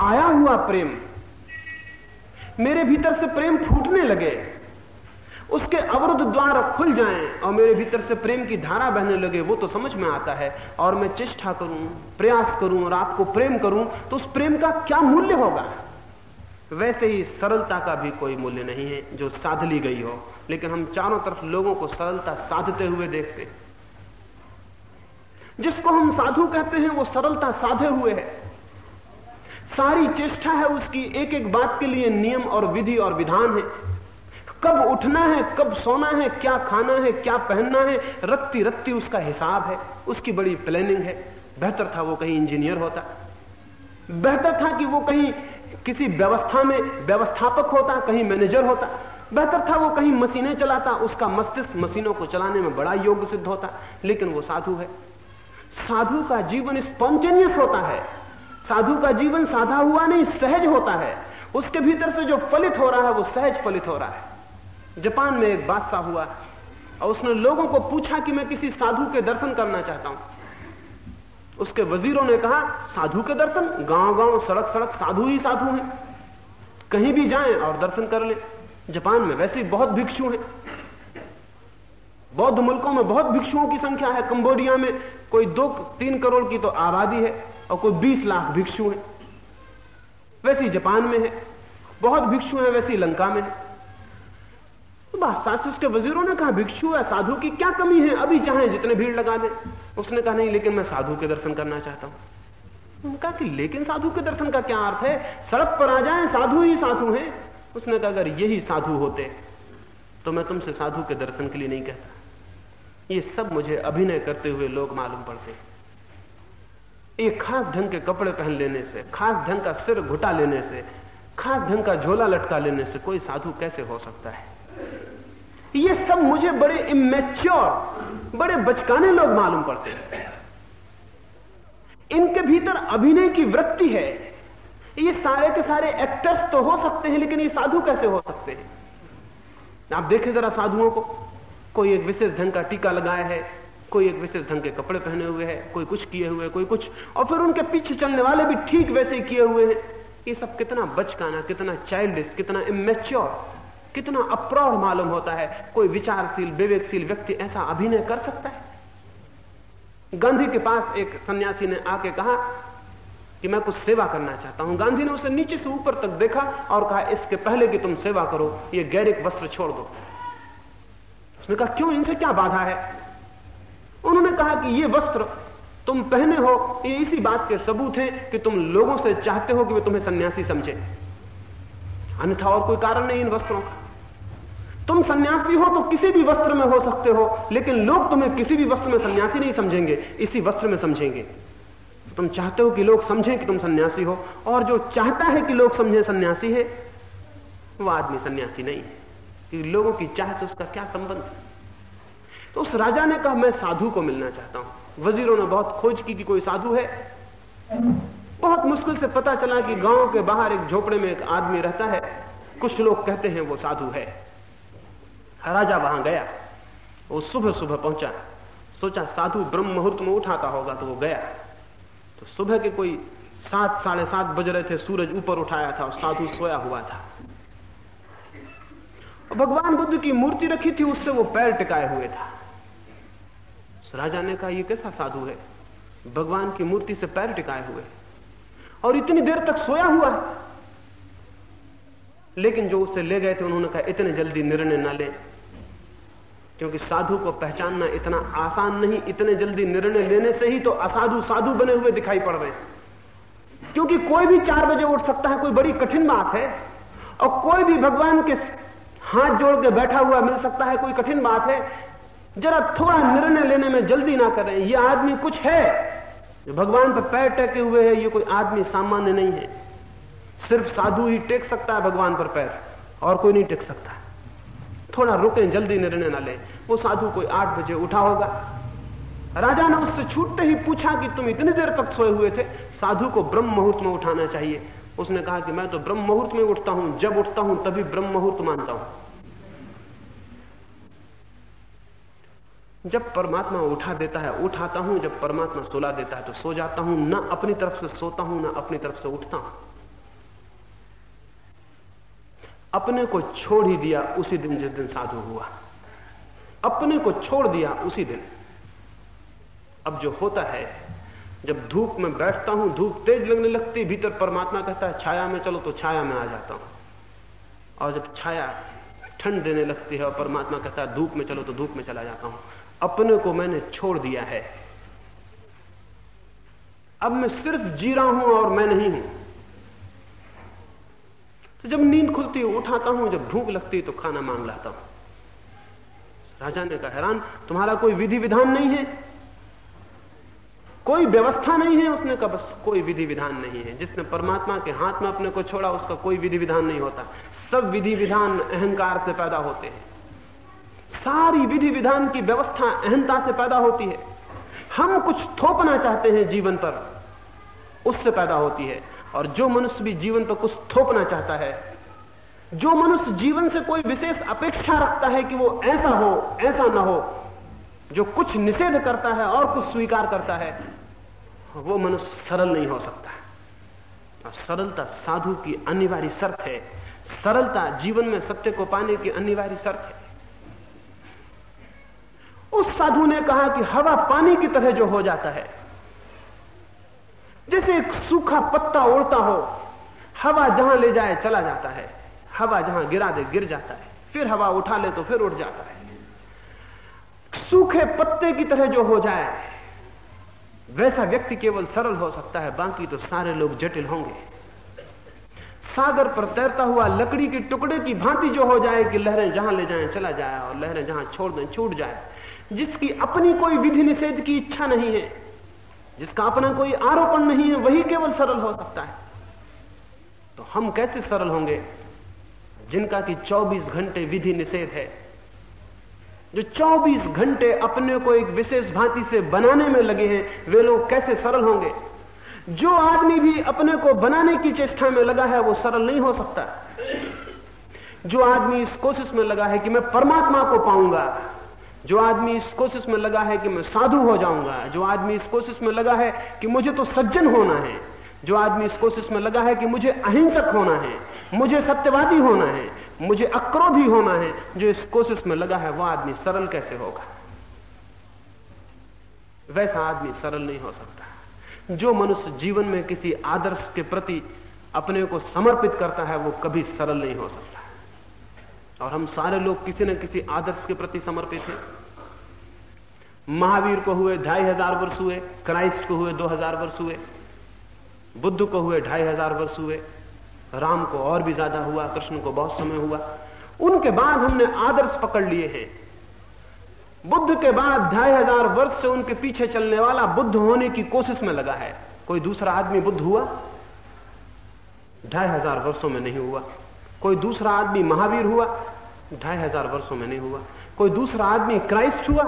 आया हुआ प्रेम, मेरे भीतर से प्रेम फूटने लगे। उसके अवरुद्ध द्वार खुल जाएँ और मेरे भीतर से प्रेम की धारा बहने लगे, वो तो समझ में आता है। और मैं चेष्टा करूँ, प्रयास करूँ और आपको प्रेम करूँ तो उस प्रेम का क्या मूल्य होगा? वैसे ही सरलता का भी कोई मूल्य नहीं है, जो साध ली गई हो। लेकिन हम चारों तरफ़ लोगों को सरलता साधते हुए देखते जिसको हम साधु कहते हैं, वो सरलता साधे हुए है। सारी चेष्टा है उसकी एक एक बात के लिए नियम और विधि और विधान है। कब उठना है, कब सोना है, क्या खाना है, क्या पहनना है, रत्ती रत्ती उसका हिसाब है, उसकी बड़ी प्लानिंग है। बेहतर था वो कहीं इंजीनियर होता। बेहतर था कि वो कहीं किसी व्यवस्था में व्यवस्थापक होता, कहीं मैनेजर होता। बेहतर था वो कहीं मशीनें चलाता, उसका मस्तिष्क मशीनों को चलाने में बड़ा योग्य सिद्ध होता। लेकिन वो साधु है। साधु का जीवन स्पॉन्टेनियस होता है। साधु का जीवन साधा हुआ नहीं, सहज होता है। उसके भीतर से जो फलित हो रहा है, वो सहज फलित हो रहा है। जापान में एक बादशाह हुआ और उसने लोगों को पूछा कि मैं किसी साधु के दर्शन करना चाहता हूँ। उसके वजीरों ने कहा, साधु के दर्शन? गाँव गाँव सड़क सड़क साधु ही साधु हैं। कहीं भी जाएँ और दर्शन कर ले। जापान में वैसे ही बहुत भिक्षु हैं। बौद्ध मुल्कों में बहुत भिक्षुओं की संख्या है। कंबोडिया में कोई दो, तीन करोड़ की तो आबादी है और कोई बीस लाख भिक्षु है। वैसे जापान में है। बहुत भिक्षु है, वैसे लंका में है। बादशाह से उसके वजीरों ने कहा, भिक्षु है, साधु की क्या कमी है? अभी चाहे जितने भीड़ लगा दे। उसने कहा, नहीं, लेकिन मैं साधु के दर्शन करना चाहता हूँ। कहा कि, लेकिन साधु के दर्शन का क्या अर्थ है? सड़क पर आ जाए, साधु ही साधु हैं। उसने कहा, अगर यही साधु होते तो मैं तुमसे साधु के दर्शन के लिए नहीं कहता। ये सब मुझे अभिनय करते हुए लोग मालूम पड़ते एक खास ढंग के कपड़े पहन लेने से, खास ढंग का सिर घुटा लेने से, खास ढंग का झोला लटका लेने से कोई साधु कैसे हो सकता है? ये सब मुझे बड़े इमेच्योर बड़े बचकाने लोग मालूम पड़ते हैं। इनके भीतर अभिनय की वृत्ति है। ये सारे के सारे एक्टर्स तो हो सकते हैं, लेकिन ये साधु कैसे हो सकते हैं? आप देखें जरा साधुओं को। कोई एक विशेष ढंग का टीका लगाया है, कोई एक विशेष ढंग के कपड़े पहने हुए है, कोई कुछ किए हुए, कोई कुछ, और फिर उनके पीछे चलने वाले भी ठीक वैसे ही किए हुए हैं। ये सब कितना बचकाना, कितना चाइल्डिश कितना इमेच्योर कितना अप्रौढ़ मालूम होता है, कोई विचारशील, विवेकशील व्यक्ति ऐसा अभिनय कर सकता है? गांधी के पास एक सन्यासी ने आके कहा कि मैं कुछ सेवा करना चाहता हूँ। गांधी ने उसे नीचे से ऊपर तक देखा और कहा, इसके पहले कि तुम सेवा करो, ये गैरिक वस्त्र छोड़ दो। उसने कहा, क्यों, इनसे क्या बाधा है? उन्होंने कहा कि ये वस्त्र तुम पहने हो, ये इसी बात के सबूत है कि तुम लोगों से चाहते हो कि वे तुम्हें सन्यासी समझे। अन्यथा और कोई कारण नहीं इन वस्त्रों का। तुम सन्यासी हो तो किसी भी वस्त्र में हो सकते हो, लेकिन लोग तुम्हें किसी भी वस्त्र में सन्यासी नहीं समझेंगे, इसी वस्त्र में समझेंगे। तुम चाहते हो कि लोग समझें कि तुम सन्यासी हो, और जो चाहता है कि लोग समझें सन्यासी है वह आदमी सन्यासी नहीं है। लोगों की चाह से उसका क्या संबंध तो उस राजा ने कहा, मैं साधु को मिलना चाहता हूँ। वजीरों ने बहुत खोज की कि कोई साधु है। बहुत मुश्किल से पता चला कि गाँव के बाहर एक झोपड़े में एक आदमी रहता है। कुछ लोग कहते हैं, वो साधु है। राजा वहाँ गया। वो सुबह सुबह पहुँचा। सोचा, साधु ब्रह्म मुहूर्त में उठाता होगा तो वो गया। तो सुबह के कोई सात, साढ़े सात बज रहे थे, सूरज ऊपर उठाया था और साधु सोया हुआ था। भगवान बुद्ध की मूर्ति रखी थी, उससे वो पैर टिकाए हुए था। राजा ने कहा, ये कैसा साधु है? भगवान की मूर्ति से पैर टिकाए हुए। और इतनी देर तक सोया हुआ। लेकिन जो उसे ले गए थे, उन्होंने कहा, इतने जल्दी निर्णय ना ले। क्योंकि साधु को पहचानना इतना आसान नहीं, इतने जल्दी निर्णय लेने से ही तो असाधु साधु बने हुए दिखाई पड़ रहे हैं। क्योंकि कोई भी चार बजे उठ सकता है, कोई बड़ी कठिन बात है, और कोई भी भगवान के हाथ जोड़ के बैठा हुआ मिल सकता है, कोई कठिन बात है, जरा थोड़ा निर्णय लेने में जल्दी ना करें। यह आदमी कुछ है, जो भगवान पर पैर टेके हुए है, ये कोई आदमी सामान्य नहीं है। सिर्फ़ साधु ही टेक सकता है भगवान पर पैर, और कोई नहीं टेक सकता। थोड़ा रुके, जल्दी निर्णय ना ले। वो साधु कोई आठ बजे उठा होगा। राजा ने उससे छूटते ही पूछा कि तुम इतनी देर तक सोए हुए थे? साधु को ब्रह्म मुहूर्त में उठाना चाहिए। उसने कहा कि मैं तो ब्रह्म मुहूर्त में उठता हूँ। जब उठता हूँ, तभी ब्रह्म मुहूर्त मानता हूँ। जब परमात्मा उठा देता है, उठाता हूँ। जब परमात्मा सुला देता है तो सो जाता हूँ। ना अपनी तरफ़ से सोता हूँ, ना अपनी तरफ़ से उठता हूँ। अपने को छोड़ ही दिया उसी दिन जिस दिन साधु हुआ। अपने को छोड़ दिया उसी दिन। अब जो होता है, जब धूप में बैठता हूँ, धूप तेज लगने लगती, भीतर परमात्मा कहता है, छाया में चलो तो छाया में आ जाता हूँ। और जब छाया ठंड देने लगती है और परमात्मा कहता है, धूप में चलो तो धूप में चला जाता हूँ। अपने को मैंने छोड़ दिया है। अब मैं सिर्फ़ जी रहा हूँ और मैं नहीं हूँ। जब नींद खुलती है, उठाता हूँ, जब भूख लगती है तो खाना मांग लाता हूँ। राजा ने कहा, हैरान, तुम्हारा कोई विधि विधान नहीं है? कोई व्यवस्था नहीं है? उसने कहा, बस कोई विधि विधान नहीं है। जिसने परमात्मा के हाथ में अपने को छोड़ा, उसका कोई विधि विधान नहीं होता। सब विधि विधान अहंकार से पैदा होते हैं। सारी विधि विधान की व्यवस्था अहंता से पैदा होती है। हम कुछ थोपना चाहते हैं जीवन पर, उससे पैदा होती है। और जो मनुष्य भी जीवन पर कुछ थोपना चाहता है, जो मनुष्य जीवन से कोई विशेष अपेक्षा रखता है कि वो ऐसा हो, ऐसा ना हो, जो कुछ निषेध करता है और कुछ स्वीकार करता है, वो मनुष्य सरल नहीं हो सकता। और सरलता साधु की अनिवार्य शर्त है। सरलता जीवन में सत्य को पाने की अनिवार्य शर्त है। उस साधु ने कहा कि हवा पानी की तरह जो हो जाता है जैसे एक सूखा पत्ता उड़ता हो, हवा जहाँ ले जाए चला जाता है। हवा जहाँ गिरा दे, गिर जाता है। फिर हवा उठा ले तो फिर उड़ जाता है। सूखे पत्ते की तरह जो हो जाए, वैसा व्यक्ति केवल सरल हो सकता है, बाकी तो सारे लोग जटिल होंगे। सागर पर तैरता हुआ लकड़ी के टुकड़े की भांति जो हो जाए कि लहरें जहाँ ले जाएँ चला जाए और लहरें जहाँ छोड़ दें, छूट जाए, जिसकी अपनी कोई विधि निषेध की इच्छा नहीं है। जिसका अपना कोई आरोपण नहीं है, वही केवल सरल हो सकता है। तो हम कैसे सरल होंगे? जिनका कि 24 घंटे विधि निषेध है। जो 24 घंटे अपने को एक विशेष भांति से बनाने में लगे हैं, वे लोग कैसे सरल होंगे? जो आदमी भी अपने को बनाने की चेष्टा में लगा है, वो सरल नहीं हो सकता। जो आदमी इस कोशिश में लगा है कि मैं परमात्मा को पाऊँगा जो आदमी इस कोशिश में लगा है कि मैं साधु हो जाऊँगा, जो आदमी इस कोशिश में लगा है कि मुझे तो सज्जन होना है, जो आदमी इस कोशिश में लगा है कि मुझे अहिंसक होना है, मुझे सत्यवादी होना है, मुझे अक्रोधी होना है, जो इस कोशिश में लगा है, वह आदमी सरल कैसे होगा? वैसा आदमी सरल नहीं हो सकता। जो मनुष्य जीवन में किसी आदर्श के प्रति अपने को समर्पित करता है, वो कभी सरल नहीं हो सकता। और हम सारे लोग किसी न किसी आदर्श के प्रति समर्पित हैं। महावीर को हुए ढाई हज़ार वर्ष हुए, क्राइस्ट को हुए दो हज़ार वर्ष हुए, बुद्ध को हुए ढाई हज़ार वर्ष हुए, राम को और भी ज़्यादा हुआ, कृष्ण को बहुत समय हुआ। उनके बाद हमने आदर्श पकड़ लिए हैं। बुद्ध के बाद ढाई हज़ार वर्ष से उनके पीछे चलने वाला बुद्ध होने की कोशिश में लगा है। कोई दूसरा आदमी बुद्ध हुआ? ढाई हज़ार वर्षों में नहीं हुआ। कोई दूसरा आदमी महावीर हुआ, ढाई हज़ार वर्षों में नहीं हुआ। कोई दूसरा आदमी क्राइस्ट हुआ,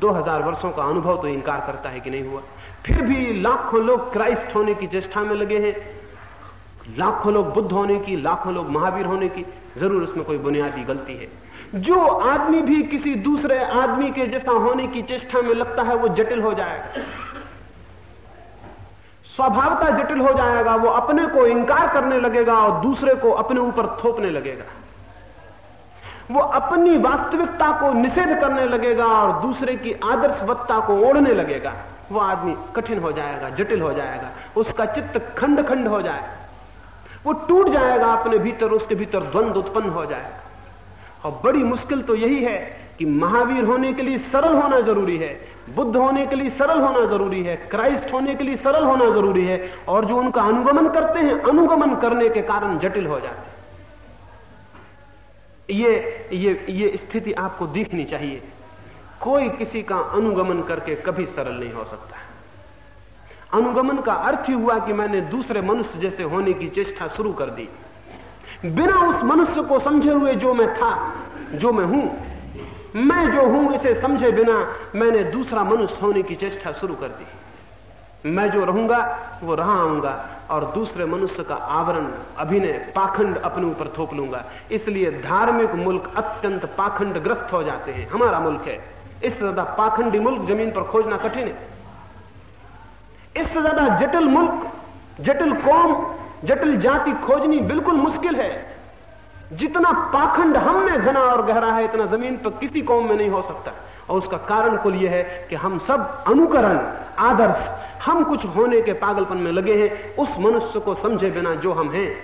दो हज़ार वर्षों का अनुभव तो इनकार करता है कि नहीं हुआ। फिर भी लाखों लोग क्राइस्ट होने की चेष्टा में लगे हैं। लाखों लोग बुद्ध होने की, लाखों लोग महावीर होने की, ज़रूर उसमें कोई बुनियादी गलती है। जो आदमी भी किसी दूसरे आदमी के जैसा होने की चेष्टा में लगता है, वो जटिल हो जाएगा। स्वभावता जटिल हो जाएगा, वो अपने को इंकार करने लगेगा और दूसरे को अपने ऊपर थोपने लगेगा। वो अपनी वास्तविकता को निषेध करने लगेगा और दूसरे की आदर्शवत्ता को ओढ़ने लगेगा। वो आदमी कठिन हो जाएगा, जटिल हो जाएगा, उसका चित्त खंड खंड हो जाएगा वो टूट जाएगा, अपने भीतर, उसके भीतर द्वंद्व उत्पन्न हो जाएगा। और बड़ी मुश्किल तो यही है कि महावीर होने के लिए सरल होना ज़रूरी है। बुद्ध होने के लिए सरल होना ज़रूरी है, क्राइस्ट होने के लिए सरल होना ज़रूरी है, और जो उनका अनुगमन करते हैं, अनुगमन करने के कारण जटिल हो जाते हैं। ये ये ये स्थिति आपको दिखनी चाहिए। कोई किसी का अनुगमन करके कभी सरल नहीं हो सकता। अनुगमन का अर्थ ही हुआ कि मैंने दूसरे मनुष्य जैसे होने की चेष्टा शुरू कर दी। बिना उस मनुष्य को समझे हुए जो मैं था, जो मैं हूँ मैं जो हूँ इसे समझे बिना मैंने दूसरा मनुष्य होने की चेष्टा शुरू कर दी। मैं जो रहूँगा, वो रहा आऊँगा और दूसरे मनुष्य का आवरण, अभिनय, पाखंड अपने ऊपर थोप लूँगा। इसलिए धार्मिक मुल्क अत्यंत पाखंड ग्रस्त हो जाते हैं। हमारा मुल्क है। इससे ज़्यादा पाखंडी मुल्क ज़मीन पर खोजना कठिन है। इससे ज़्यादा जटिल मुल्क, जटिल कौम, जटिल जाति खोजनी बिल्कुल मुश्किल है। जितना पाखंड हम में घना और गहरा है, इतना ज़मीन पर किसी कौम में नहीं हो सकता। और उसका कारण कुल यह है कि हम सब अनुकरण, आदर्श, हम कुछ होने के पागलपन में लगे हैं, उस मनुष्य को समझे बिना जो हम हैं,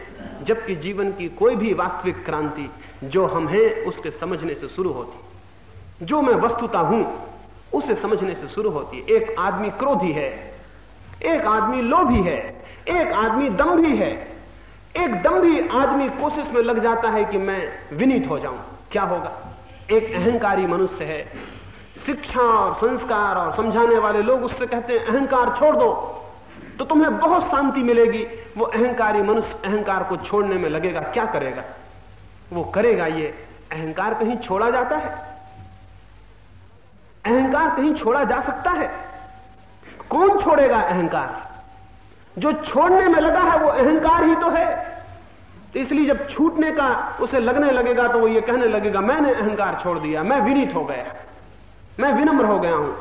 जबकि जीवन की कोई भी वास्तविक क्रांति जो हम हैं, उसके समझने से शुरू होती। जो मैं वस्तुता हूँ, उसे समझने से शुरू होती है। एक आदमी क्रोधी है, एक आदमी लोभी है, एक आदमी दम्भी है एकदम भी आदमी कोशिश में लग जाता है कि मैं विनीत हो जाऊँ। क्या होगा? एक अहंकारी मनुष्य है। शिक्षा और संस्कार और समझाने वाले लोग उससे कहते हैं, अहंकार छोड़ दो। तो तुम्हें बहुत शांति मिलेगी। वो अहंकारी मनुष्य अहंकार को छोड़ने में लगेगा। क्या करेगा? वो करेगा ये, अहंकार कहीं छोड़ा जाता है? अहंकार कहीं छोड़ा जा सकता है? कौन छोड़ेगा अहंकार? जो छोड़ने में लगा है वो अहंकार ही तो है। तो इसलिए जब छूटने का उसे लगने लगेगा तो वो ये कहने लगेगा, मैंने अहंकार छोड़ दिया, मैं विनीत हो गया, मैं विनम्र हो गया हूँ।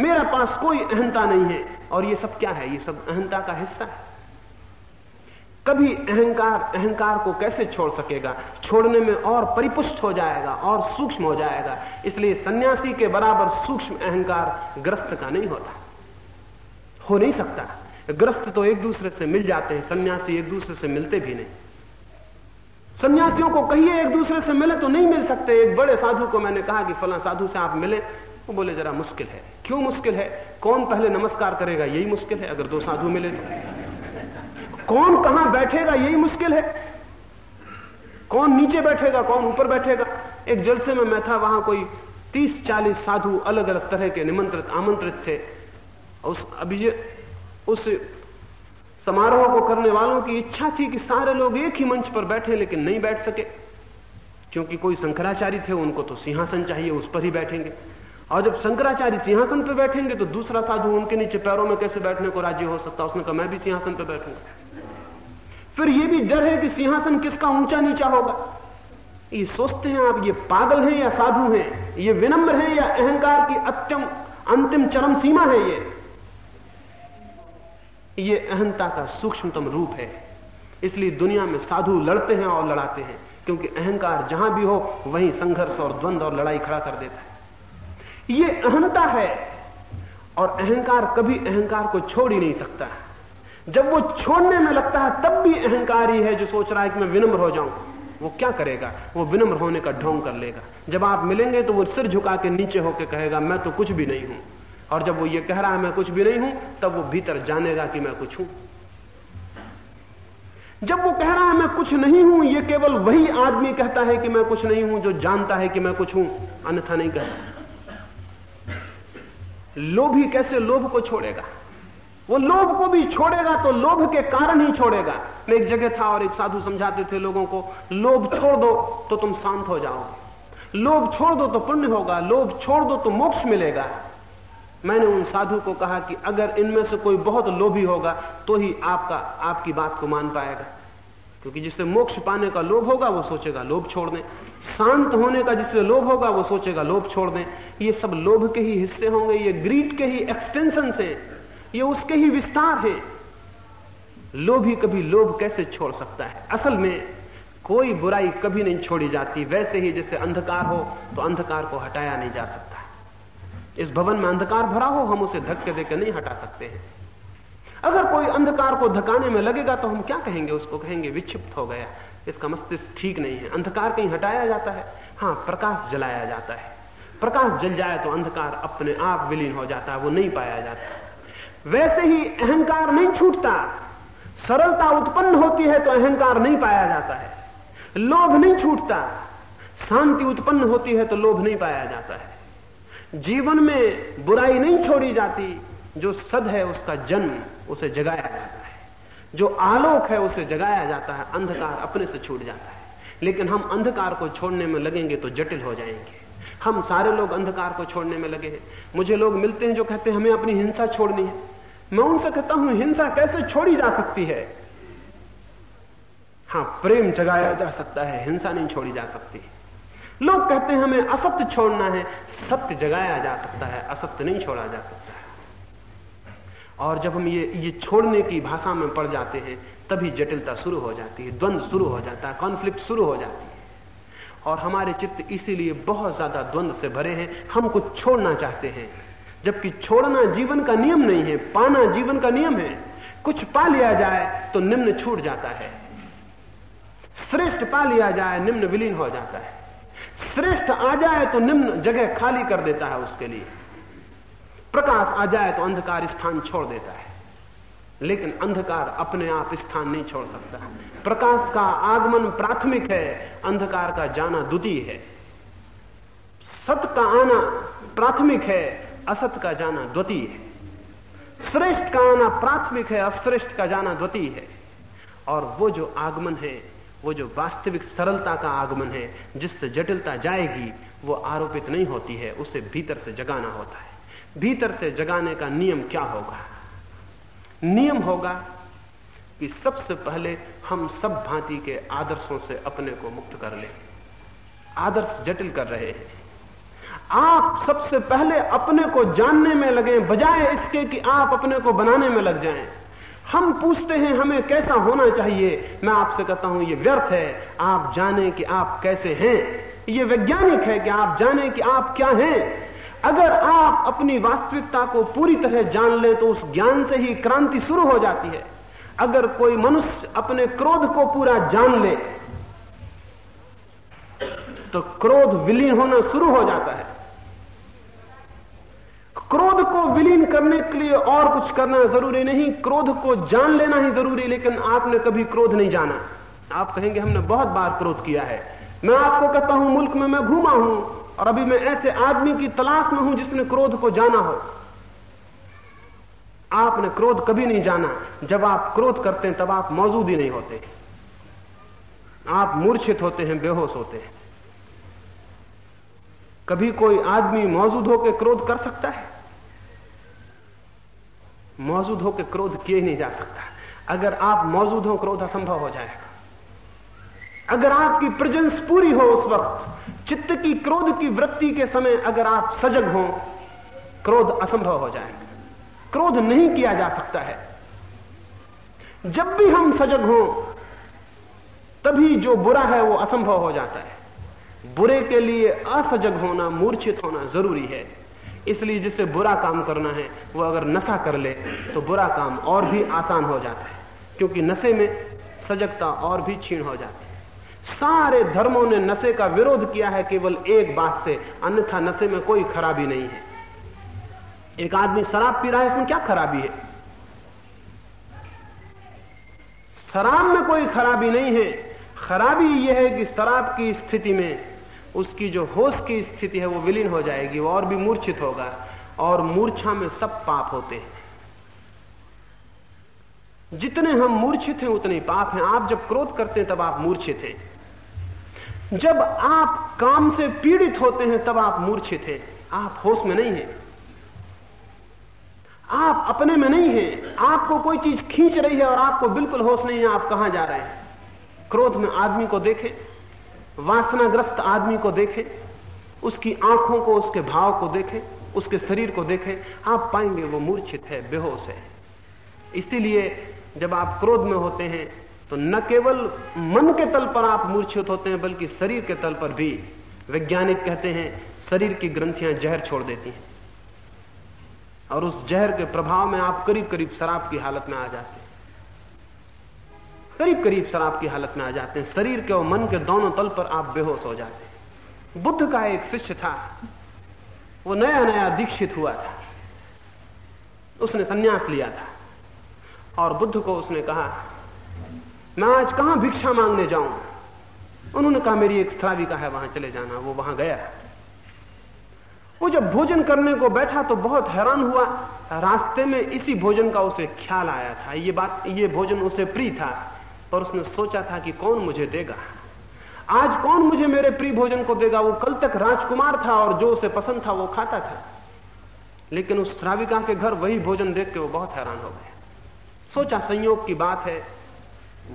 मेरे पास कोई अहंता नहीं है। और ये सब क्या है? ये सब अहंता का हिस्सा है। कभी अहंकार अहंकार को कैसे छोड़ सकेगा? छोड़ने में और परिपुष्ट हो जाएगा और सूक्ष्म हो जाएगा। इसलिए सन्यासी के बराबर सूक्ष्म अहंकार ग्रस्त का नहीं होता। हो नहीं सकता। ग्रस्त तो एक दूसरे से मिल जाते हैं, सन्यासी एक दूसरे से मिलते भी नहीं। सन्यासियों को कहिए एक दूसरे से मिले तो नहीं मिल सकते। एक बड़े साधु को मैंने कहा कि फला साधु से आप मिले, वो बोले, जरा मुश्किल है। क्यों मुश्किल है? कौन पहले नमस्कार करेगा? यही मुश्किल है, अगर दो साधु मिले तो। कौन कहाँ बैठेगा? यही मुश्किल है। कौन नीचे बैठेगा? कौन ऊपर बैठेगा? एक जलसे में मैं था, वहाँ कोई तीस चालीस साधु अलग अलग तरह के निमंत्रित, आमंत्रित थे। उस अभी उस समारोह को करने वालों की इच्छा थी कि सारे लोग एक ही मंच पर बैठे, लेकिन नहीं बैठ सके। क्योंकि कोई शंकराचार्य थे, उनको तो सिंहासन चाहिए, उस पर ही बैठेंगे। और जब शंकराचार्य सिंहासन पर बैठेंगे तो दूसरा साधु उनके नीचे पैरों में कैसे बैठने को राज़ी हो सकता उसने कहा, मैं भी सिंहासन पर बैठूँगा। फिर यह भी डर है कि सिंहासन किसका ऊँचा नीचा होगा? ये सोचते हैं आप, ये पागल हैं या साधु हैं? ये विनम्र हैं या अहंकार की अत्यम अंतिम चरम सीमा है ये? ये अहंता का सूक्ष्मतम रूप है। इसलिए दुनिया में साधु लड़ते हैं और लड़ाते हैं, क्योंकि अहंकार जहाँ भी हो, वहीं संघर्ष और द्वंद्व और लड़ाई खड़ा कर देता है। ये अहंता है, और अहंकार कभी अहंकार को छोड़ ही नहीं सकता। जब वो छोड़ने में लगता है, तब भी अहंकार ही है जो सोच रहा है कि मैं विनम्र हो जाऊँ। वो क्या करेगा? वो विनम्र होने का ढोंग कर लेगा। जब आप मिलेंगे तो वो सिर झुका के नीचे होकर कहेगा, मैं तो कुछ भी नहीं हूँ। और जब वो ये कह रहा है, मैं कुछ भी नहीं हूँ, तब वो भीतर जानेगा कि मैं कुछ हूँ। जब वो कह रहा है, मैं कुछ नहीं हूँ, ये केवल वही आदमी कहता है कि मैं कुछ नहीं हूँ, जो जानता है कि मैं कुछ हूँ, अन्यथा नहीं कहता। लोभी कैसे लोभ को छोड़ेगा? वो लोभ को भी छोड़ेगा तो लोभ के कारण ही छोड़ेगा। मैं एक जगह था और एक साधु समझाते थे लोगों को, लोभ छोड़ दो तो तुम शांत हो जाओगे। लोभ छोड़ दो तो पुण्य होगा। लोभ छोड़ दो तो मोक्ष मिलेगा। मैंने उन साधु को कहा कि अगर इनमें से कोई बहुत लोभी होगा तो ही आपका, आपकी बात को मान पाएगा। क्योंकि जिससे मोक्ष पाने का लोभ होगा, वो सोचेगा लोभ छोड़ दें। शांत होने का जिससे लोभ होगा, वो सोचेगा लोभ छोड़ दें। ये सब लोभ के ही हिस्से होंगे, ये ग्रीड के ही एक्सटेंशन है, ये उसके ही विस्तार है। लोभी कभी लोभ कैसे छोड़ सकता है? असल में कोई बुराई कभी नहीं छोड़ी जाती। वैसे ही जैसे अंधकार हो तो अंधकार को हटाया नहीं जा सकता। इस भवन में अंधकार भरा हो, हम उसे धक्के देकर नहीं हटा सकते हैं। अगर कोई अंधकार को धकाने में लगेगा तो हम क्या कहेंगे? उसको कहेंगे, विक्षिप्त हो गया। इसका मस्तिष्क ठीक नहीं है। अंधकार कहीं हटाया जाता है। हाँ प्रकाश जलाया जाता है। प्रकाश जल जाए तो अंधकार अपने आप विलीन हो जाता है, वो नहीं पाया जाता। वैसे ही अहंकार नहीं छूटता। सरलता उत्पन्न होती है तो अहंकार नहीं पाया जाता है। लोभ नहीं छूटता। शांति उत्पन्न होती है तो लोभ नहीं पाया जाता है। जीवन में बुराई नहीं छोड़ी जाती, जो सद है उसका जन्म, उसे जगाया जाता है। जो आलोक है उसे जगाया जाता है, अंधकार अपने से छूट जाता है। लेकिन हम अंधकार को छोड़ने में लगेंगे तो जटिल हो जाएँगे। हम सारे लोग अंधकार को छोड़ने में लगे हैं। मुझे लोग मिलते हैं जो कहते हैं, हमें अपनी हिंसा छोड़नी है। मैं उनसे कहता हूँ, हिंसा कैसे छोड़ी जा सकती है? हाँ, प्रेम जगाया जा सकता है, हिंसा नहीं छोड़ी जा सकती। लोग कहते हैं हमें असत्य छोड़ना है। सत्य जगाया जा सकता है, असत्य नहीं छोड़ा जा सकता और जब हम ये ये छोड़ने की भाषा में पड़ जाते हैं, तभी जटिलता शुरू हो जाती है, द्वंद्व शुरू हो जाता है कॉन्फ्लिक्ट शुरू हो जाती है। और हमारे चित्त इसीलिए बहुत ज़्यादा द्वंद्व से भरे हैं, हम कुछ छोड़ना चाहते हैं। जबकि छोड़ना जीवन का नियम नहीं है, पाना जीवन का नियम है। कुछ पा लिया जाए तो निम्न छूट जाता है। श्रेष्ठ पा लिया जाए, निम्न विलीन हो जाता है। श्रेष्ठ आ जाए तो निम्न जगह खाली कर देता है उसके लिए। प्रकाश आ जाए तो अंधकार स्थान छोड़ देता है। लेकिन अंधकार अपने आप स्थान नहीं छोड़ सकता। प्रकाश का आगमन प्राथमिक है, अंधकार का जाना द्वितीय है। सत्य का आना प्राथमिक है, असत का जाना द्वितीय है। श्रेष्ठ का आना प्राथमिक है, अश्रेष्ठ का जाना द्वितीय है। और वो जो आगमन है वो जो वास्तविक सरलता का आगमन है, जिससे जटिलता जाएगी, वो आरोपित नहीं होती है, उसे भीतर से जगाना होता है। भीतर से जगाने का नियम क्या होगा? नियम होगा कि सबसे पहले हम सब भांति के आदर्शों से अपने को मुक्त कर लें। आदर्श जटिल कर रहे हैं। आप सबसे पहले अपने को जानने में लगे, बजाय इसके कि आप अपने को बनाने में लग जाएँ। हम पूछते हैं, हमें कैसा होना चाहिए? मैं आपसे कहता हूँ यह व्यर्थ है। आप जाने कि आप कैसे हैं। यह वैज्ञानिक है कि आप जाने कि आप क्या हैं। अगर आप अपनी वास्तविकता को पूरी तरह जान लें तो उस ज्ञान से ही क्रांति शुरू हो जाती है। अगर कोई मनुष्य अपने क्रोध को पूरा जान ले तो क्रोध विलीन होना शुरू हो जाता है। क्रोध को विलीन करने के लिए और कुछ करना ज़रूरी नहीं, क्रोध को जान लेना ही ज़रूरी, लेकिन आपने कभी क्रोध नहीं जाना। आप कहेंगे, हमने बहुत बार क्रोध किया है। मैं आपको कहता हूँ, मुल्क में मैं घूमा हूँ, और अभी मैं ऐसे आदमी की तलाश में हूँ जिसने क्रोध को जाना हो। आपने क्रोध कभी नहीं जाना। जब आप क्रोध करते हैं, तब आप मौजूद ही नहीं होते। आप मूर्छित होते हैं, बेहोश होते हैं। कभी कोई आदमी मौजूद होकर क्रोध कर सकता है? मौजूद होकर क्रोध किए नहीं जा सकता। अगर आप मौजूद हो, क्रोध असंभव हो जाएगा। अगर आपकी प्रेजेंस पूरी हो उस वक्त, चित्त की क्रोध की वृत्ति के समय अगर आप सजग हो, क्रोध असंभव हो जाएगा। क्रोध नहीं किया जा सकता है। जब भी हम सजग हो, तभी जो बुरा है वो असंभव हो जाता है। बुरे के लिए असजग होना, मूर्छित होना ज़रूरी है। इसलिए जिसे बुरा काम करना है, वो अगर नशा कर ले तो बुरा काम और भी आसान हो जाता है, क्योंकि नशे में सजगता और भी छीण हो जाती है। सारे धर्मों ने नशे का विरोध किया है, केवल एक बात से, अन्यथा नशे में कोई खराबी नहीं है। एक आदमी शराब पी रहा है इसमें क्या खराबी है? शराब में कोई खराबी नहीं है। खराबी यह है कि शराब की स्थिति में उसकी जो होश की स्थिति है वो विलीन हो जाएगी, वो और भी मूर्छित होगा और मूर्छा में सब पाप होते हैं। जितने हम मूर्छित हैं, उतने पाप हैं। आप जब क्रोध करते हैं, तब आप मूर्छित हैं। जब आप काम से पीड़ित होते हैं, तब आप मूर्छित हैं। आप होश में नहीं हैं। आप अपने में नहीं हैं। आपको कोई चीज़ खींच रही है और आपको बिल्कुल होश नहीं है, आप कहाँ जा रहे हैं? क्रोध में आदमी को देखें। वासनाग्रस्त आदमी को देखें, उसकी आँखों को, उसके भाव को देखें, उसके शरीर को देखें, आप पाएँगे वो मूर्छित है, बेहोश है। इसीलिए जब आप क्रोध में होते हैं तो न केवल मन के तल पर आप मूर्छित होते हैं, बल्कि शरीर के तल पर भी। वैज्ञानिक कहते हैं, शरीर की ग्रंथियाँ जहर छोड़ देती हैं। और उस जहर के प्रभाव में आप करीब करीब शराब की हालत में आ जाते हैं। करीब करीब शराब की हालत में आ जाते हैं। शरीर के और मन के दोनों तल पर आप बेहोश हो जाते हैं। बुद्ध का एक शिष्य था। वो नया नया दीक्षित हुआ था। उसने संन्यास लिया था। और बुद्ध को उसने कहा, मैं आज कहाँ भिक्षा मांगने जाऊँ? उन्होंने कहा, मेरी एक श्राविका है, वहाँ चले जाना। वो वहाँ गया वो जब भोजन करने को बैठा तो बहुत हैरान हुआ। रास्ते में इसी भोजन का उसे ख्याल आया था। ये बात, ये भोजन उसे प्रिय था। पर उसने सोचा था कि कौन मुझे देगा। आज कौन मुझे मेरे प्रिय भोजन को देगा? वो कल तक राजकुमार था और जो उसे पसंद था वो खाता था। लेकिन उस श्राविका के घर वही भोजन देख के वो बहुत हैरान हो गया। सोचा, संयोग की बात है,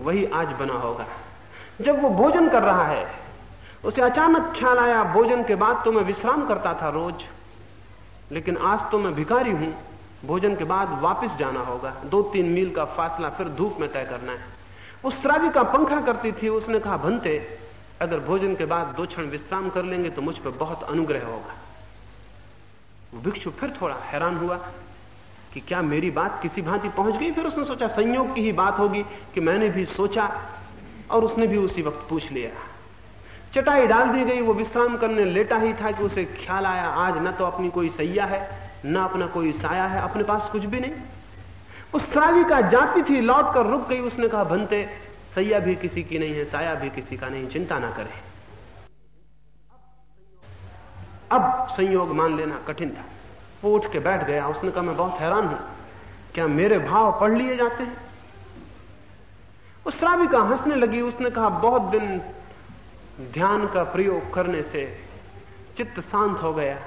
वही आज बना होगा। जब वो भोजन कर रहा है, उसे अचानक ख्याल आया, भोजन के बाद तो मैं विश्राम करता था रोज। लेकिन आज तो मैं भिखारी हूँ, भोजन के बाद वापस जाना होगा। दो तीन मील का फासला फिर धूप में तय करना है। उस श्रावी का पंखा करती थी, उसने कहा भनते अगर भोजन के बाद दो क्षण विश्राम कर लेंगे तो मुझ पर बहुत अनुग्रह होगा। वो भिक्षु फिर थोड़ा हैरान हुआ कि क्या मेरी बात किसी भांति पहुँच गई? फिर उसने सोचा, संयोग की ही बात होगी कि मैंने भी सोचा और उसने भी उसी वक्त पूछ लिया। चटाई डाल दी गई, वो विश्राम करने लेटा ही था कि उसे ख्याल आया, आज न तो अपनी कोई सैया है, न अपना कोई साया है, अपने पास कुछ भी नहीं। उस श्राविका जाती थी, लौट कर रुक गई। उसने कहा भनते सैया भी किसी की नहीं है, साया भी किसी का नहीं, चिंता ना करे। अब संयोग मान लेना कठिन था। वो उठ के बैठ गया। उसने कहा, मैं बहुत हैरान हूँ। क्या मेरे भाव पढ़ लिए जाते हैं? उस श्राविका हंसने लगी। उसने कहा, बहुत दिन ध्यान का प्रयोग करने से चित्त शांत हो गया।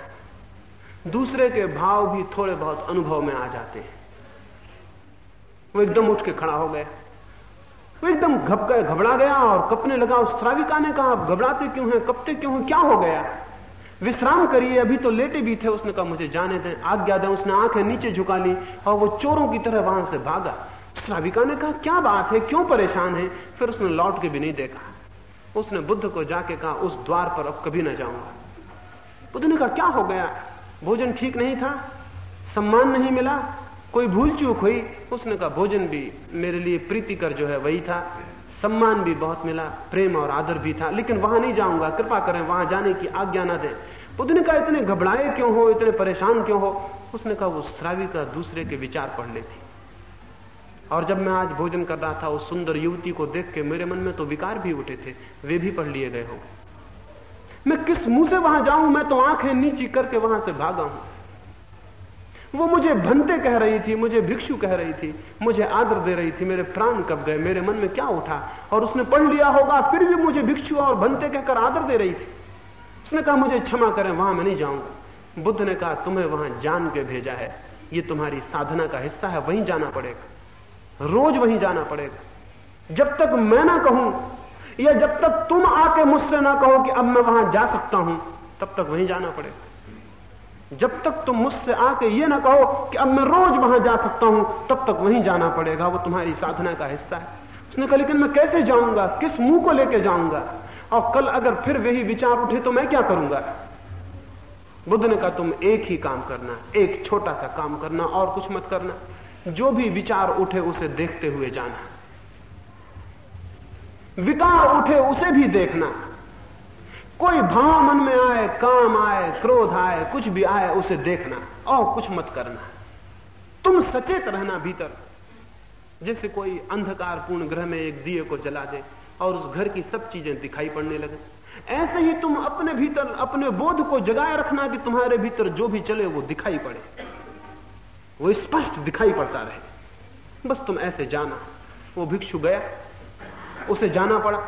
दूसरे के भाव भी थोड़े बहुत अनुभव में आ जाते हैं। वो एकदम उठ के खड़ा हो गया। वो एकदम घब गए घबरा गया और कपने लगा, उस श्राविका ने कहा, आप घबराते क्यों हैं? कपते क्यों हैं? क्या हो गया? विश्राम करिए, अभी तो लेटे भी थे, उसने कहा, मुझे जाने दें, आज्ञा दें। उसने आँखें नीचे झुका ली और वो चोरों की तरह वहाँ से भागा। श्राविका ने कहा, क्या बात है? क्यों परेशान है? फिर उसने लौट के भी नहीं देखा। उसने बुद्ध को जाके कहा, उस द्वार पर अब कभी ना जाऊँगा। बुद्ध ने कहा, क्या हो गया? भोजन ठीक नहीं था? सम्मान नहीं मिला? कोई भूल चूक हुई, उसने कहा, भोजन भी मेरे लिए प्रीतिकर जो है वही था। सम्मान भी बहुत मिला, प्रेम और आदर भी था। लेकिन वहाँ नहीं जाऊँगा, कृपा करें, वहाँ जाने की आज्ञा ना दे। बुद्ध ने कहा, इतने घबराए क्यों हो? इतने परेशान क्यों हो? उसने कहा, वो श्रावी का दूसरे के विचार पढ़ लेती। और जब मैं आज भोजन कर रहा था, उस सुंदर युवती को देख के मेरे मन में तो विकार भी उठे थे। वे भी पढ़ लिए गए हो मैं किस मुँह से वहाँ जाऊँ? मैं तो आँखें नीची करके वहाँ से भागा हूँ। वो मुझे भंते कह रही थी, मुझे भिक्षु कह रही थी, मुझे आदर दे रही थी, मेरे प्राण कब गए, मेरे मन में क्या उठा? और उसने पढ़ लिया होगा, फिर भी मुझे भिक्षु और भंते कहकर आदर दे रही थी। उसने कहा, मुझे क्षमा करें, वहाँ मैं नहीं जाऊँगा। बुद्ध ने कहा, तुम्हें वहाँ जान के भेजा है। ये तुम्हारी साधना का हिस्सा है, वहीं जाना पड़ेगा। रोज वहीं जाना पड़ेगा। जब तक मैं ना कहूँ, या जब तक तुम आके मुझसे ना कहो कि अब मैं वहाँ जा सकता हूँ, तब तक वहीं जाना पड़ेगा। जब तक तुम मुझसे आके ये ना कहो कि अब मैं रोज वहाँ जा सकता हूँ, तब तक वहीं जाना पड़ेगा। वो तुम्हारी साधना का हिस्सा है। उसने कहा, लेकिन मैं कैसे जाऊँगा? किस मुँह को लेके जाऊँगा? और कल अगर फिर वही विचार उठे तो मैं क्या करूँगा? बुद्ध ने कहा, तुम एक ही काम करना, एक छोटा सा काम करना, और कुछ मत करना। जो भी विचार उठे उसे देखते हुए जाना। विकार उठे उसे भी देखना। कोई भाव मन में आए, काम आए, क्रोध आए, कुछ भी आए, उसे देखना और कुछ मत करना। तुम सचेत रहना भीतर। जैसे कोई अंधकारपूर्ण ग्रह में एक दिए को जला दे और उस घर की सब चीज़ें दिखाई पड़ने लगे। ऐसे ही तुम अपने भीतर, अपने बोध को जगाए रखना कि तुम्हारे भीतर जो भी चले वो दिखाई पड़े। वो स्पष्ट दिखाई पड़ता रहे। बस तुम ऐसे जाना। वो भिक्षु गया। उसे जाना पड़ा।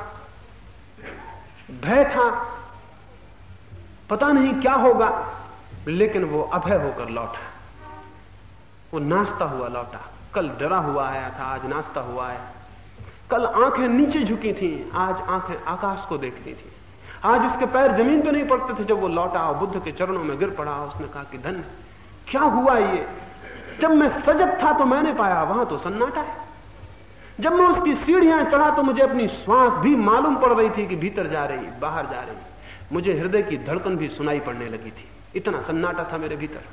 भय था। पता नहीं क्या होगा। लेकिन वो अभय होकर लौटा। वो नाचता हुआ लौटा। कल डरा हुआ आया था, आज नाचता हुआ आया। कल आँखें नीचे झुकी थी, आज आँखें आकाश को देख रही थी। आज उसके पैर ज़मीन पे नहीं पड़ते थे, जब वो लौटा, और बुद्ध के चरणों में गिर पड़ा उसने कहा कि, धन, क्या हुआ ये? जब मैं सजग था तो मैंने पाया, वहाँ तो सन्नाटा है। जब मैं उसकी सीढ़ियाँ चढ़ा तो मुझे अपनी श्वास भी मालूम पड़ रही थी कि भीतर जा रही, बाहर जा रही। मुझे हृदय की धड़कन भी सुनाई पड़ने लगी थी। इतना सन्नाटा था मेरे भीतर।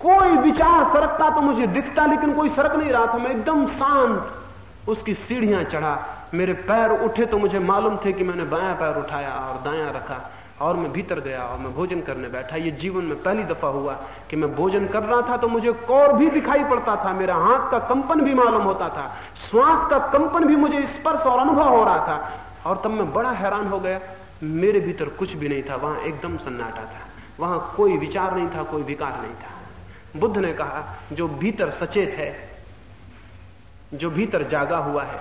कोई विचार सरकता तो मुझे दिखता, लेकिन कोई सरक नहीं रहा था। मैं एकदम शांत। उसकी सीढ़ियाँ चढ़ा। मेरे पैर उठे तो मुझे मालूम थे कि मैंने बाया पैर उठाया और दाया रखा और मैं भीतर गया और मैं भोजन करने बैठा। ये जीवन में पहली दफ़ा हुआ कि मैं भोजन कर रहा था तो मुझे कौर भी दिखाई पड़ता था। मेरा हाथ का कंपन भी मालूम होता था। श्वास का कंपन भी मुझे स्पर्श और अनुभव हो रहा था। और तब मैं बड़ा हैरान हो गया। मेरे भीतर कुछ भी नहीं था, वहाँ एकदम सन्नाटा था। वहाँ कोई विचार नहीं था, कोई विकार नहीं था। बुद्ध ने कहा, जो भीतर सचेत है, जो भीतर जागा हुआ है,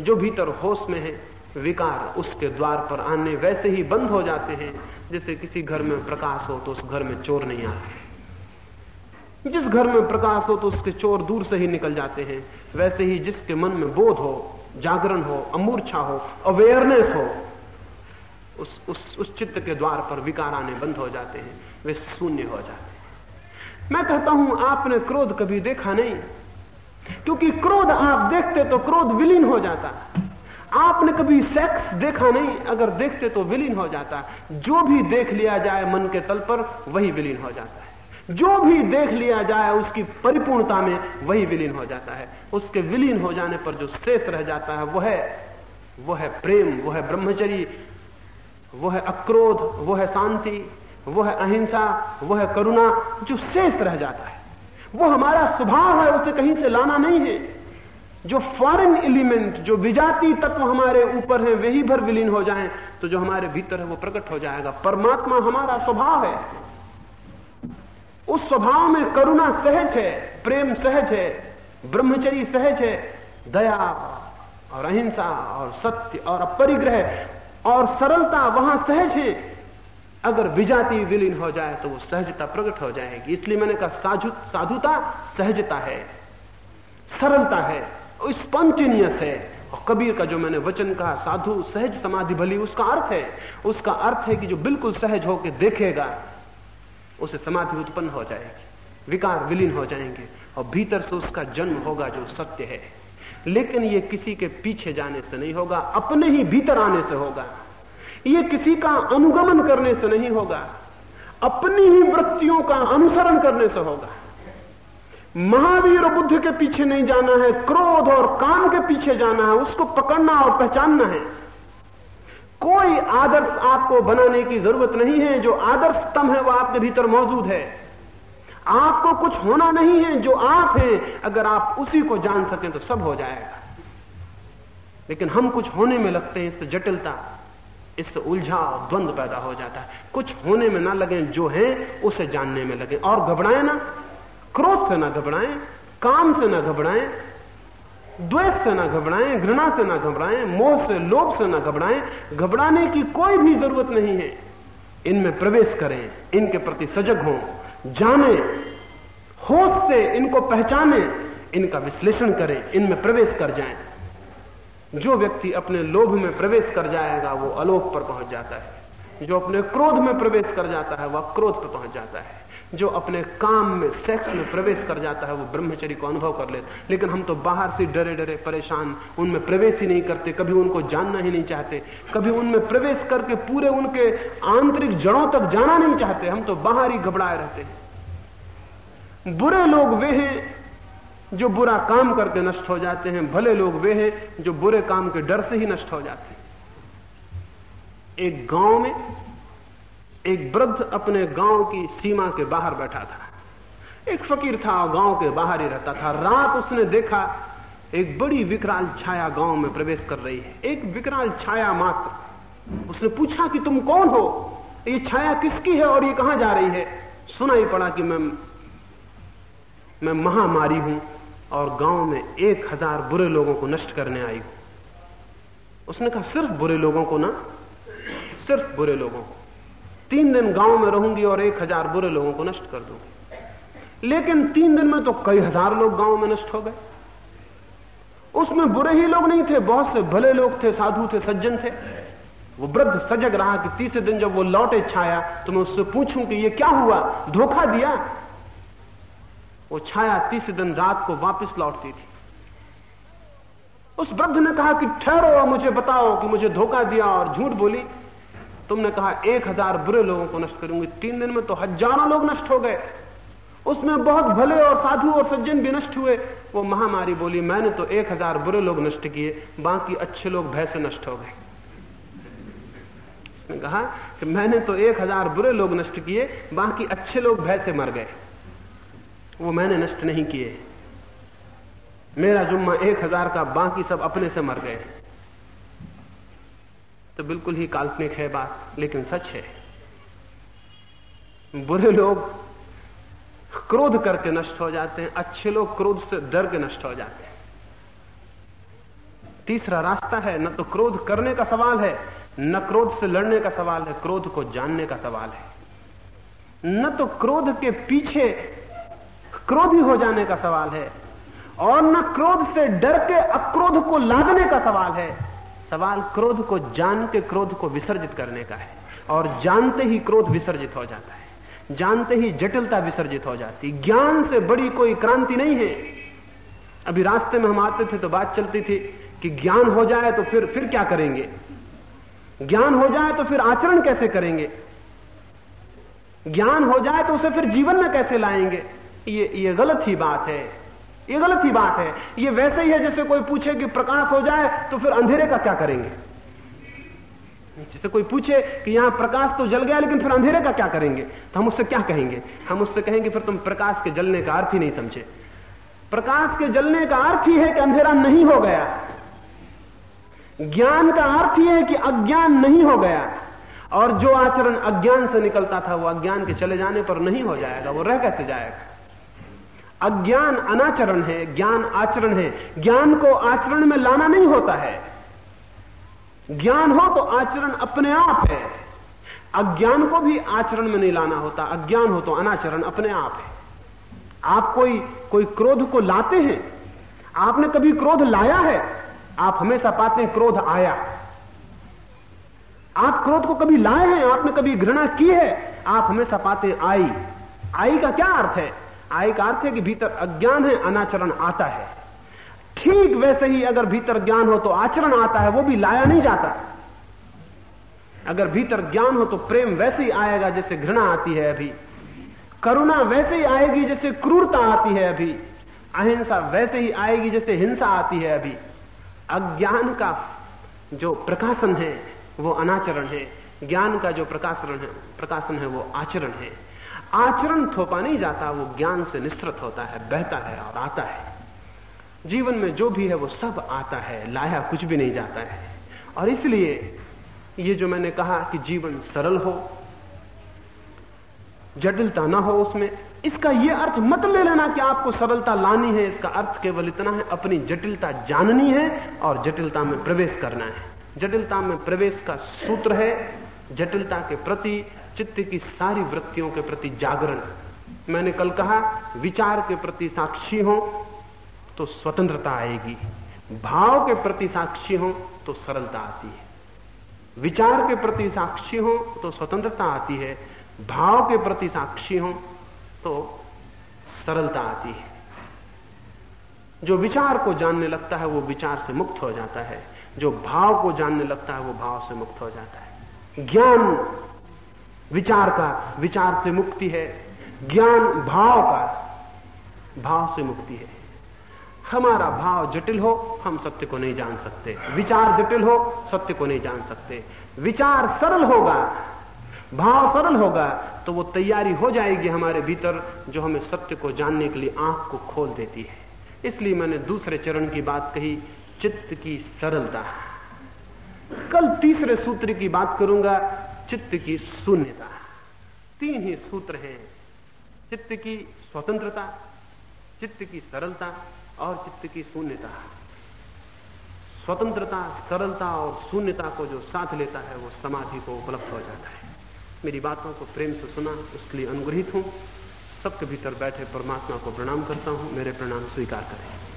जो भीतर होश में है, विकार उसके द्वार पर आने वैसे ही बंद हो जाते हैं, जैसे किसी घर में प्रकाश हो तो उस घर में चोर नहीं आते जिस घर में प्रकाश हो तो उसके चोर दूर से ही निकल जाते हैं, वैसे ही जिसके मन में बोध हो, जागरण हो, अमूर्छा हो अवेयरनेस हो उस उस उस चित्त के द्वार पर विकार आने बंद हो जाते हैं, वे शून्य हो जाते हैं। मैं कहता हूँ, आपने क्रोध कभी देखा नहीं। क्योंकि क्रोध आप देखते तो क्रोध विलीन हो जाता। आपने कभी सेक्स देखा नहीं, अगर देखते तो विलीन हो जाता। जो भी देख लिया जाए मन के तल पर, वही विलीन हो जाता है। जो भी देख लिया जाए उसकी परिपूर्णता में, वही विलीन हो जाता है। उसके विलीन हो जाने पर जो शेष रह जाता है वह है, वो है प्रेम, वो है ब्रह्मचरी वो है अक्रोध, वो है शांति, वो है अहिंसा, वो है करुणा, जो शेष रह जाता है। वो हमारा स्वभाव है, उसे कहीं से लाना नहीं है। जो फॉरेन एलिमेंट जो विजाती तत्व हमारे ऊपर है वही भर विलीन हो जाएँ तो जो हमारे भीतर है, वो प्रकट हो जाएगा। परमात्मा हमारा स्वभाव है। उस स्वभाव में करुणा सहज है, प्रेम सहज है ब्रह्मचरी सहज है, दया और अहिंसा और सत्य और अपरिग्रह और सरलता वहाँ सहज है। अगर विजाति विलीन हो जाए तो वो सहजता प्रकट हो जाएगी। इसलिए मैंने कहा साधु साधुता सहजता है, सरलता है स्पॉन्टेनियस है। और कबीर का जो मैंने वचन कहा, साधु सहज समाधि भली, उसका अर्थ है। उसका अर्थ है कि जो बिल्कुल सहज होकर देखेगा, उसे समाधि उत्पन्न हो जाएगी, विकार विलीन हो जाएँगे और भीतर से उसका जन्म होगा जो सत्य है। लेकिन ये किसी के पीछे जाने से नहीं होगा, अपने ही भीतर आने से होगा। ये किसी का अनुगमन करने से नहीं होगा, अपनी ही वृत्तियों का अनुसरण करने से होगा। महावीर बुद्ध के पीछे नहीं जाना है, क्रोध और काम के पीछे जाना है, उसको पकड़ना और पहचानना है। कोई आदर्श आपको बनाने की ज़रूरत नहीं है, जो आदर्श आदर्शतम है, वो आपके भीतर मौजूद है। आपको कुछ होना नहीं है, जो आप हैं, अगर आप उसी को जान सकें तो सब हो जाएगा। लेकिन हम कुछ होने में लगते हैं इससे जटिलता इससे उलझा और द्वंद्व पैदा हो जाता है। कुछ होने में ना लगे, जो है, उसे जानने में लगे। और घबराए ना, क्रोध से ना घबराएँ, काम से ना घबराएँ, द्वेष से ना घबराएँ, घृणा से ना घबराएँ, मोह से, लोभ से ना घबराएँ, घबराने की कोई भी ज़रूरत नहीं है। इनमें प्रवेश करें, इनके प्रति सजग हों। जाने, होश से इनको पहचाने, इनका विश्लेषण करें, इनमें प्रवेश कर जाएँ। जो व्यक्ति अपने लोभ में प्रवेश कर जाएगा, वो अलोक पर पहुँच जाता है। जो अपने क्रोध में प्रवेश कर जाता है, वह क्रोध पर पहुँच जाता है। जो अपने काम में सेक्स में प्रवेश कर जाता है, वो ब्रह्मचर्य को अनुभव कर लेता लेकिन हम तो बाहर से डरे डरे, परेशान, उनमें प्रवेश ही नहीं करते, कभी उनको जानना ही नहीं चाहते, कभी उनमें प्रवेश करके पूरे उनके आंतरिक जड़ों तक जाना नहीं चाहते, हम तो बाहर ही घबराए रहते हैं। बुरे लोग वे हैं जो बुरा काम करके नष्ट हो जाते हैं, भले लोग वे हैं जो बुरे काम के डर से ही नष्ट हो जाते हैं। एक गाँव में एक वृद्ध अपने गाँव की सीमा के बाहर बैठा था। एक फकीर था, गाँव के बाहर ही रहता था। रात उसने देखा, एक बड़ी विकराल छाया गाँव में प्रवेश कर रही है। एक विकराल छाया मात्र। उसने पूछा कि तुम कौन हो? ये छाया किसकी है और ये कहाँ जा रही है? सुना ही पड़ा कि मैं मैं महामारी हूँ और गाँव में एक हज़ार बुरे लोगों को नष्ट करने आई हूँ। उसने कहा, सिर्फ़ बुरे लोगों को ना, सिर्फ़ बुरे लोगों को। तीन दिन गाँव में रहूँगी और एक हज़ार बुरे लोगों को नष्ट कर दूँगी। लेकिन तीन दिन में तो कई हज़ार लोग गाँव में नष्ट हो गए। उसमें बुरे ही लोग नहीं थे, बहुत से भले लोग थे, साधु थे, सज्जन थे। वो वृद्ध सजग रहा कि तीसरे दिन जब वो लौटे छाया तो मैं उससे पूछूँ कि ये क्या हुआ? धोखा दिया? वो छाया तीसरे दिन रात को वापस लौटती थी। उस वृद्ध ने कहा कि ठहरो और मुझे बताओ कि मुझे धोखा दिया और झूठ बोली। तुमने कहा, एक हज़ार बुरे लोगों को नष्ट करूँगी, तीन दिन में तो हज़ारों लोग नष्ट हो गए। उसमें बहुत भले और साधु और सज्जन भी नष्ट हुए। वो महामारी बोली, मैंने तो एक हज़ार बुरे लोग नष्ट किए, बाकी अच्छे लोग भय से नष्ट हो गए। उसने कहा कि मैंने तो एक हज़ार बुरे लोग नष्ट किए, बाकी अच्छे लोग भय से मर गए। वो मैंने नष्ट नहीं किए। मेरा जुम्मा एक हज़ार का, बाकी सब अपने से मर गए। तो बिल्कुल ही काल्पनिक है बात, लेकिन सच है। बुरे लोग क्रोध करके नष्ट हो जाते हैं, अच्छे लोग क्रोध से डर के नष्ट हो जाते हैं। तीसरा रास्ता है, न तो क्रोध करने का सवाल है, न क्रोध से लड़ने का सवाल है, क्रोध को जानने का सवाल है। न तो क्रोध के पीछे क्रोधी हो जाने का सवाल है, और न क्रोध से डर के अक्रोध को लादने का सवाल है। सवाल क्रोध को जान के क्रोध को विसर्जित करने का है और जानते ही क्रोध विसर्जित हो जाता है। जानते ही जटिलता विसर्जित हो जाती ज्ञान से बड़ी कोई क्रांति नहीं है। अभी रास्ते में हम आते थे तो बात चलती थी कि ज्ञान हो जाए तो फिर फिर क्या करेंगे? ज्ञान हो जाए तो फिर आचरण कैसे करेंगे? ज्ञान हो जाए तो उसे फिर जीवन में कैसे लाएँगे? ये ये गलत ही बात है। ये गलत ही बात है। ये वैसे ही है जैसे कोई पूछे कि प्रकाश हो जाए तो फिर अंधेरे का क्या करेंगे? जैसे कोई पूछे कि यहाँ प्रकाश तो जल गया, लेकिन फिर अंधेरे का क्या करेंगे? तो हम उससे क्या कहेंगे? हम उससे कहेंगे, फिर तुम प्रकाश के जलने का अर्थ ही नहीं समझे। प्रकाश के जलने का अर्थ ही है कि अंधेरा नहीं हो गया। ज्ञान का अर्थ ही है कि अज्ञान नहीं हो गया। और जो आचरण अज्ञान से निकलता था, वो अज्ञान के चले जाने पर नहीं हो जाएगा, वो रह कैसे जाएगा? अज्ञान अनाचरण है, ज्ञान आचरण है। ज्ञान को आचरण में लाना नहीं होता है। ज्ञान हो तो आचरण अपने आप है। अज्ञान को भी आचरण में नहीं लाना होता। अज्ञान हो तो अनाचरण अपने आप है। आप कोई कोई क्रोध को लाते हैं? आपने कभी क्रोध लाया है? आप हमेशा पाते हैं, क्रोध आया। आप क्रोध को कभी लाए हैं? आपने कभी घृणा की है? आप हमेशा पाते आई। आई का क्या अर्थ है? आई का अर्थ है कि भीतर अज्ञान है, अनाचरण आता है। ठीक वैसे ही अगर भीतर ज्ञान हो तो आचरण आता है, वो भी लाया नहीं जाता। अगर भीतर ज्ञान हो तो प्रेम वैसे ही आएगा जैसे घृणा आती है अभी। करुणा वैसे ही आएगी जैसे क्रूरता आती है अभी। अहिंसा वैसे ही आएगी जैसे हिंसा आती है अभी। अज्ञान का जो प्रकाशन है, वो अनाचरण है। ज्ञान का जो प्रकाशन है प्रकाशन है, वो आचरण है। आचरण थोपा नहीं जाता, वो ज्ञान से निस्तृत होता है, बहता है और आता है। जीवन में जो भी है, वो सब आता है, लाया कुछ भी नहीं जाता है। और इसलिए ये जो मैंने कहा कि जीवन सरल हो, जटिलता ना हो उसमें, इसका यह अर्थ मत ले लेना कि आपको सरलता लानी है, इसका अर्थ केवल इतना है, अपनी जटिलता जाननी है और जटिलता में प्रवेश करना है। जटिलता में प्रवेश का सूत्र है, जटिलता के प्रति चित्त की सारी वृत्तियों के प्रति जागरण मैंने कल कहा, विचार के प्रति साक्षी हो तो स्वतंत्रता आएगी। भाव के प्रति साक्षी हो तो सरलता आती है। विचार के प्रति साक्षी हो तो स्वतंत्रता आती है। भाव के प्रति साक्षी हो तो सरलता आती है। जो विचार को जानने लगता है, वो विचार से मुक्त हो जाता है। जो भाव को जानने लगता है, वो भाव से मुक्त हो जाता है। ज्ञान विचार का, विचार से मुक्ति है, ज्ञान भाव का, भाव से मुक्ति है। हमारा भाव जटिल हो, हम सत्य को नहीं जान सकते। विचार जटिल हो, सत्य को नहीं जान सकते। विचार सरल होगा, भाव सरल होगा तो वो तैयारी हो जाएगी हमारे भीतर, जो हमें सत्य को जानने के लिए आँख को खोल देती है। इसलिए मैंने दूसरे चरण की बात कही, चित्त की सरलता। कल तीसरे सूत्र की बात करूँगा चित्त की शून्यता। तीन ही सूत्र हैं, चित्त की स्वतंत्रता, चित्त की सरलता और चित्त की शून्यता। स्वतंत्रता, सरलता और शून्यता को जो साथ लेता है, वो समाधि को उपलब्ध हो जाता है। मेरी बातों को प्रेम से सुना, उसके लिए अनुग्रहित हूँ। सबके भीतर बैठे परमात्मा को प्रणाम करता हूँ। मेरे प्रणाम स्वीकार करें।